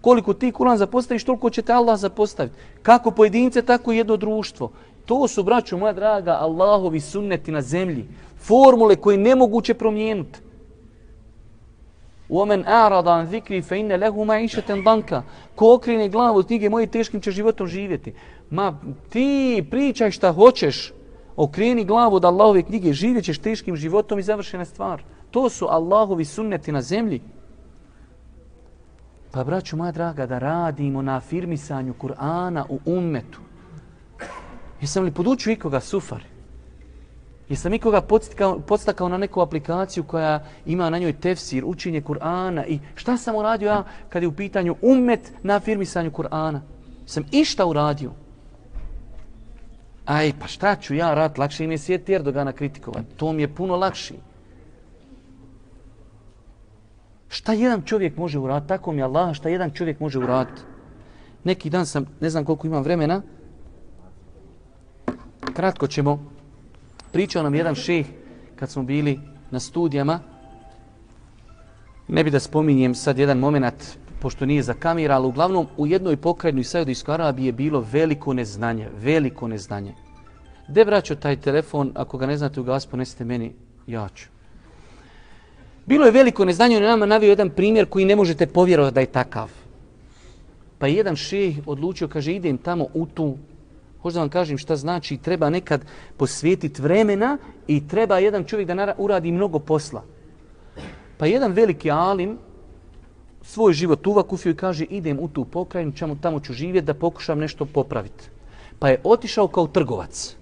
Koliko ti Kur'an zapostaviš, toliko će te Allah zapostaviti. Kako pojedince, tako i jedno društvo. To su, braću moja draga, Allahovi sunneti na zemlji. Formule koje nemoguće promijenuti. Omen aradan zikri fe inne lehu ma išeten danka. Ko okrene glavu od knjige moje teškim će životom živjeti. Ma ti pričaj šta hoćeš. Okreni glavu od Allahove knjige, živjet ćeš teškim životom i završena stvar. To su Allahovi sunneti na zemlji. Pa, braću moja draga, da radimo na afirmisanju Kur'ana u ummetu. Jesam li podučio ikoga sufar? Jesam ikoga podstakao na neku aplikaciju koja ima na njoj tefsir, učenje Kur'ana i šta sam uradio ja kad je u pitanju ummet na afirmisanju Kur'ana? Sam išta uradio? Aj, pa šta ću ja rad? Lakše im je sjeti Erdogana kritikovati. To mi je puno lakše. Šta jedan čovjek može uraditi? Tako mi Allah, šta jedan čovjek može uraditi? Neki dan sam, ne znam koliko imam vremena, kratko ćemo, pričao nam jedan šeh kad smo bili na studijama, ne bi da spominjem sad jedan moment pošto nije za kamera, ali uglavnom u jednoj pokrajnoj u Saudijskoj Arabiji je bilo veliko neznanje, veliko neznanje. De braćo taj telefon, ako ga ne znate u ponesite meni, ja ću. Bilo je veliko neznanje, on je nama navio jedan primjer koji ne možete povjerovati da je takav. Pa jedan šeh odlučio, kaže, idem tamo u tu, hoću da vam kažem šta znači, treba nekad posvijetiti vremena i treba jedan čovjek da uradi mnogo posla. Pa jedan veliki alim svoj život uvakufio i kaže, idem u tu pokrajinu, čemu tamo ću živjeti da pokušam nešto popraviti. Pa je otišao kao trgovac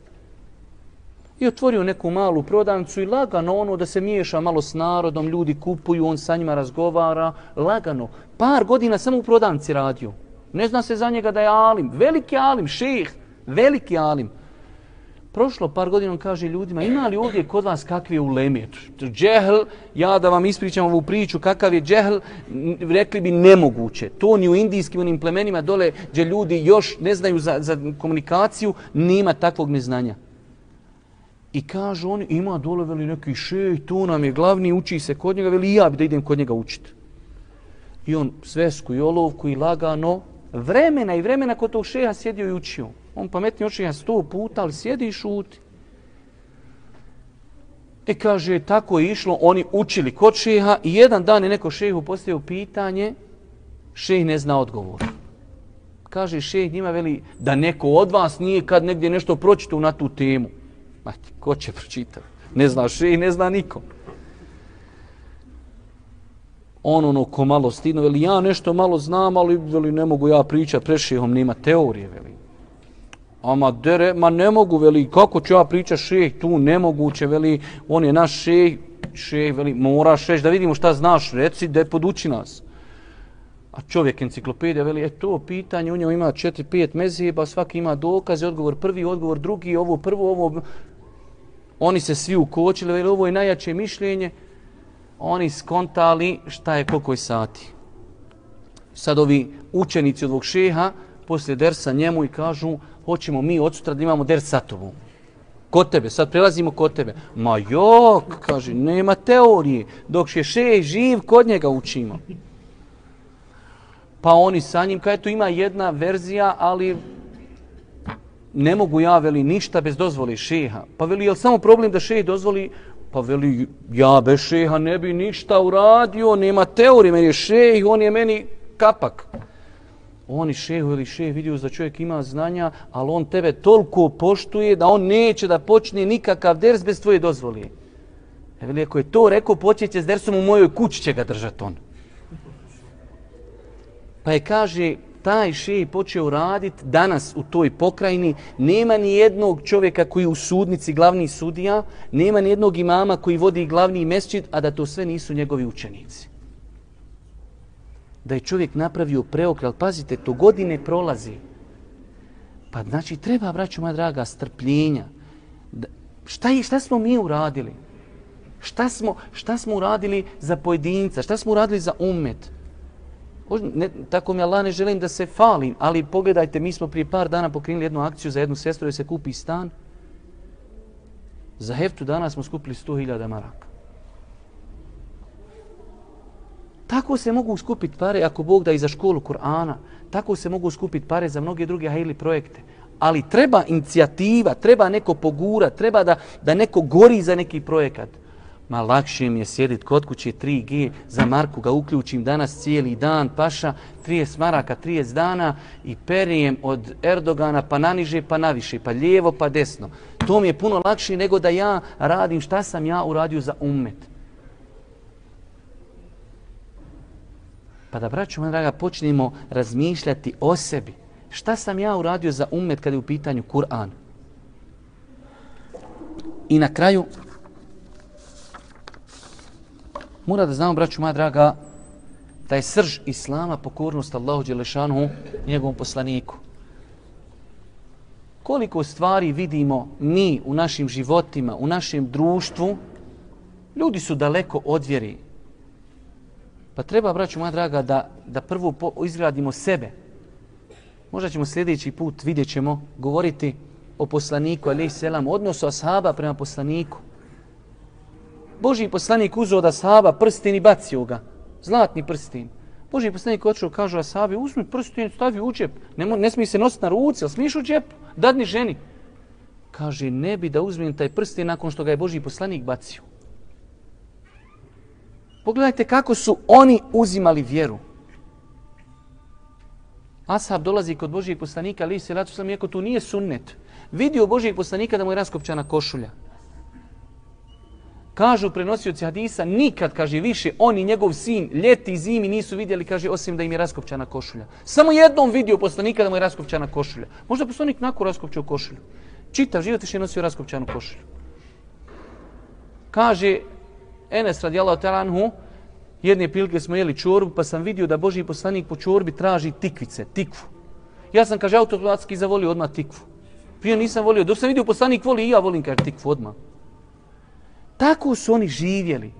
i otvorio neku malu prodavnicu i lagano ono da se miješa malo s narodom, ljudi kupuju, on sa njima razgovara, lagano. Par godina samo u prodavnici radio. Ne zna se za njega da je alim, veliki alim, šeh, veliki alim. Prošlo par godina on kaže ljudima, ima li ovdje kod vas kakvi je ulemijet? Džehl, ja da vam ispričam ovu priču, kakav je džehl, rekli bi nemoguće. To ni u indijskim onim plemenima dole, gdje ljudi još ne znaju za, za komunikaciju, nima takvog neznanja. I kažu oni, ima dole veli neki šej, tu nam je glavni, uči se kod njega, veli ja bi da idem kod njega učiti. I on svesku i olovku i lagano, vremena i vremena kod tog šeha sjedio i učio. On pametni od šeha sto puta, ali sjedi i šuti. I kaže, tako je išlo, oni učili kod šeha i jedan dan je neko šehu postavio pitanje, šeh ne zna odgovor. Kaže šeh njima, veli, da neko od vas nije kad negdje nešto pročitao na tu temu. Mati, ko će pročitati? Ne znaš i ne zna niko. On ono ko malo stidno, veli ja nešto malo znam, ali veli ne mogu ja pričati pre šehom, nema teorije, veli. Ama dere, ma ne mogu, veli, kako ću ja pričati šeh tu, nemoguće, veli, on je naš šeh, šeh, veli, moraš reći da vidimo šta znaš, reci da poduči nas. A čovjek enciklopedija veli, je to pitanje, u njemu ima 4-5 mezijeba, svaki ima dokaze, odgovor prvi, odgovor drugi, ovo prvo, ovo... Oni se svi ukočili, jer ovo je najjače mišljenje. Oni skontali šta je koliko je sati. Sad ovi učenici od ovog šeha, poslije dersa njemu i kažu, hoćemo mi od sutra da imamo ders sa tobom. Kod tebe, sad prelazimo kod tebe. Ma jok, kaže, nema teorije. Dok je šej živ, kod njega učimo pa oni sa njim, kaj tu ima jedna verzija, ali ne mogu ja veli ništa bez dozvoli šeha. Pa veli, je samo problem da šeh dozvoli? Pa veli, ja bez šeha ne bi ništa uradio, nema teorije, meni je šeh, on je meni kapak. Oni šehu ili šeh vidio da čovjek ima znanja, ali on tebe toliko poštuje da on neće da počne nikakav ders bez tvoje dozvoli. E veli, ako je to rekao, počeće s dersom u mojoj kući će ga držati on. Pa je kaže, taj šej počeo raditi danas u toj pokrajini. Nema ni jednog čovjeka koji je u sudnici glavni sudija, nema ni jednog imama koji vodi glavni mesčit, a da to sve nisu njegovi učenici. Da je čovjek napravio preokret, pazite, to godine prolazi. Pa znači treba, braću moja draga, strpljenja. Šta, je, šta smo mi uradili? Šta smo, šta smo uradili za pojedinca? Šta smo uradili za umet? Ne, tako mi Allah ne želim da se falim, ali pogledajte, mi smo prije par dana pokrenuli jednu akciju za jednu sestru da se kupi stan. Za heftu dana smo skupili 100.000 maraka. Tako se mogu skupiti pare ako Bog da i za školu Kur'ana. Tako se mogu skupiti pare za mnoge druge hajli projekte. Ali treba inicijativa, treba neko pogura, treba da, da neko gori za neki projekat ma lakše mi je sjediti kod kuće 3G, za Marku ga uključim danas cijeli dan, paša 30 maraka, 30 dana i perijem od Erdogana pa naniže pa naviše, pa lijevo pa desno. To mi je puno lakše nego da ja radim šta sam ja uradio za ummet. Pa da, braću, moja draga, počnemo razmišljati o sebi. Šta sam ja uradio za umet kada je u pitanju Kur'an? I na kraju, mora da znamo, braću moja draga, da je srž Islama pokornost Allahu Đelešanu njegovom poslaniku. Koliko stvari vidimo mi u našim životima, u našem društvu, ljudi su daleko od vjeri. Pa treba, braću moja draga, da, da prvo po, izgradimo sebe. Možda ćemo sljedeći put, vidjet ćemo, govoriti o poslaniku, ali selam, odnosu ashaba prema poslaniku. Boži poslanik uzeo da sahaba prsten i bacio ga. Zlatni prsten. Boži poslanik otišao, kažu Asabi, uzmi prsten, stavi u džep. Ne, ne smije se nositi na ruci, ali smiješ u džep? Dadni ženi. Kaže, ne bi da uzmem taj prsten nakon što ga je Boži poslanik bacio. Pogledajte kako su oni uzimali vjeru. Ashab dolazi kod Božijeg poslanika, ali se ratu sam, iako tu nije sunnet. Vidio Božijeg poslanika da mu je raskopčana košulja. Kažu prenosioci hadisa, nikad, kaže, više on i njegov sin ljeti i zimi nisu vidjeli, kaže, osim da im je raskopčana košulja. Samo jednom vidio poslanika da mu je raskopčana košulja. Možda poslanik nakon raskopčao košulju. Čita, život više nosio raskopčanu košulju. Kaže, Enes radijalahu talanhu, jedne prilike smo jeli čorbu, pa sam vidio da Boži poslanik po čorbi traži tikvice, tikvu. Ja sam, kaže, automatski zavolio odmah tikvu. Prije nisam volio, dok sam vidio poslanik voli i ja volim, kaže, tikvu odmah. Tako su oni živjeli.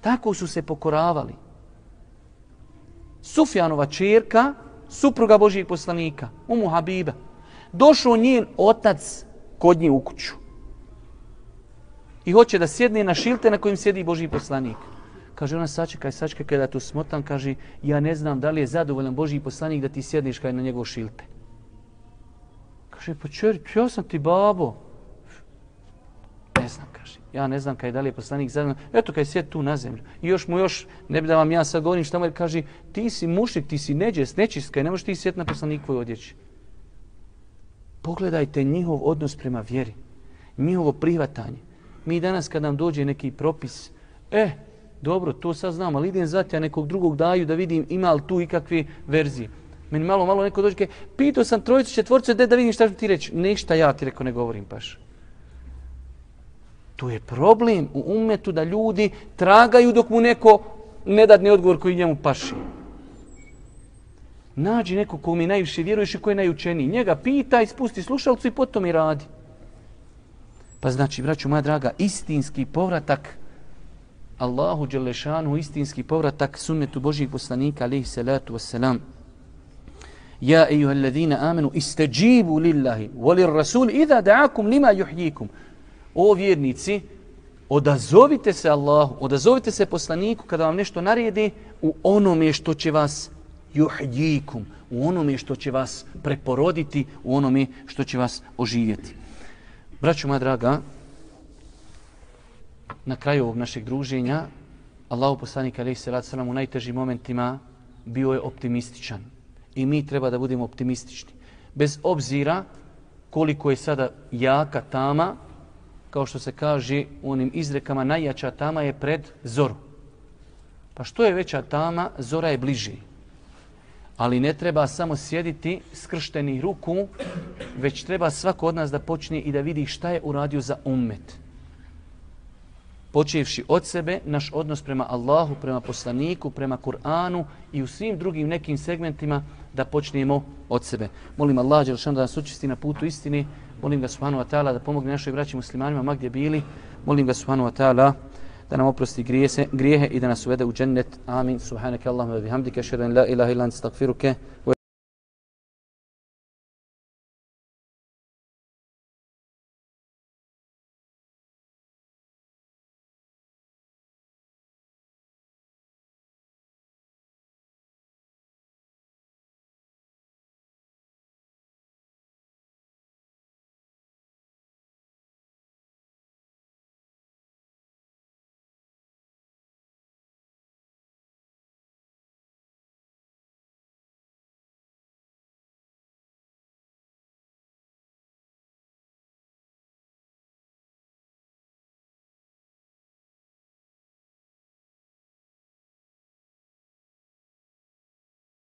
Tako su se pokoravali. Sufjanova čerka, supruga Božijeg poslanika, umu Habiba, došao njen otac kod nje u kuću. I hoće da sjedne na šilte na kojim sjedi Božji poslanik. Kaže ona, sačekaj, sačekaj, kada tu smotam, kaže, ja ne znam da li je zadovoljan Božji poslanik da ti sjedniš kaj na njegov šilte. Kaže, pa čer, ja sam ti babo. Ja ne znam kaj da li je poslanik zadovoljan. Eto, kaj sjed tu na zemlju. I još mu još, ne bi da vam ja sad govorim šta mu je, kaže, ti si mušik, ti si neđes, nečist, kaj ne možeš ti sjed na poslanikovoj odjeći. Pogledajte njihov odnos prema vjeri. Njihovo prihvatanje. Mi danas kad nam dođe neki propis, e, dobro, to sad znam, ali idem zati, a nekog drugog daju da vidim ima li tu ikakve verzije. Meni malo, malo neko dođe, pitao sam trojicu, četvorcu, da vidim šta ti reći. Ništa ja ti rekao, ne govorim paš. To je problem u umetu da ljudi tragaju dok mu neko ne dadne odgovor koji njemu paši. Nađi neko ko mi najviše vjeruješ i ko je najučeniji. Njega pita, ispusti slušalcu i potom i radi. Pa znači, braću moja draga, istinski povratak Allahu Đelešanu, istinski povratak sunnetu Božih poslanika, alaihi salatu wassalam. Ja, ejuha alladhina amenu, isteđibu lillahi, volir rasul, idha da'akum lima juhjikum. O vjernici, odazovite se Allahu, odazovite se poslaniku kada vam nešto naredi u onome što će vas juhjikum, u onome što će vas preporoditi, u onome što će vas oživjeti. Braćo moja draga, na kraju ovog našeg druženja, Allahu poslanik alejhi salatu selam u najtežim momentima bio je optimističan. I mi treba da budemo optimistični. Bez obzira koliko je sada jaka tama, kao što se kaže u onim izrekama, najjača tama je pred zoru. Pa što je veća tama, zora je bliži. Ali ne treba samo sjediti skršteni ruku, već treba svako od nas da počne i da vidi šta je uradio za ummet. Počevši od sebe, naš odnos prema Allahu, prema poslaniku, prema Kur'anu i u svim drugim nekim segmentima da počnemo od sebe. Molim Allah da nas učisti na putu istini. Molim ga subhanahu wa ta'ala da pomogne našoj braći muslimanima ma gdje bili. Molim ga subhanahu wa ta'ala da nam oprosti grijehe, grijehe i da nas uvede u džennet. Amin. Subhanaka Allahumma bihamdika. Šedan la ilaha ilan stakfiruke.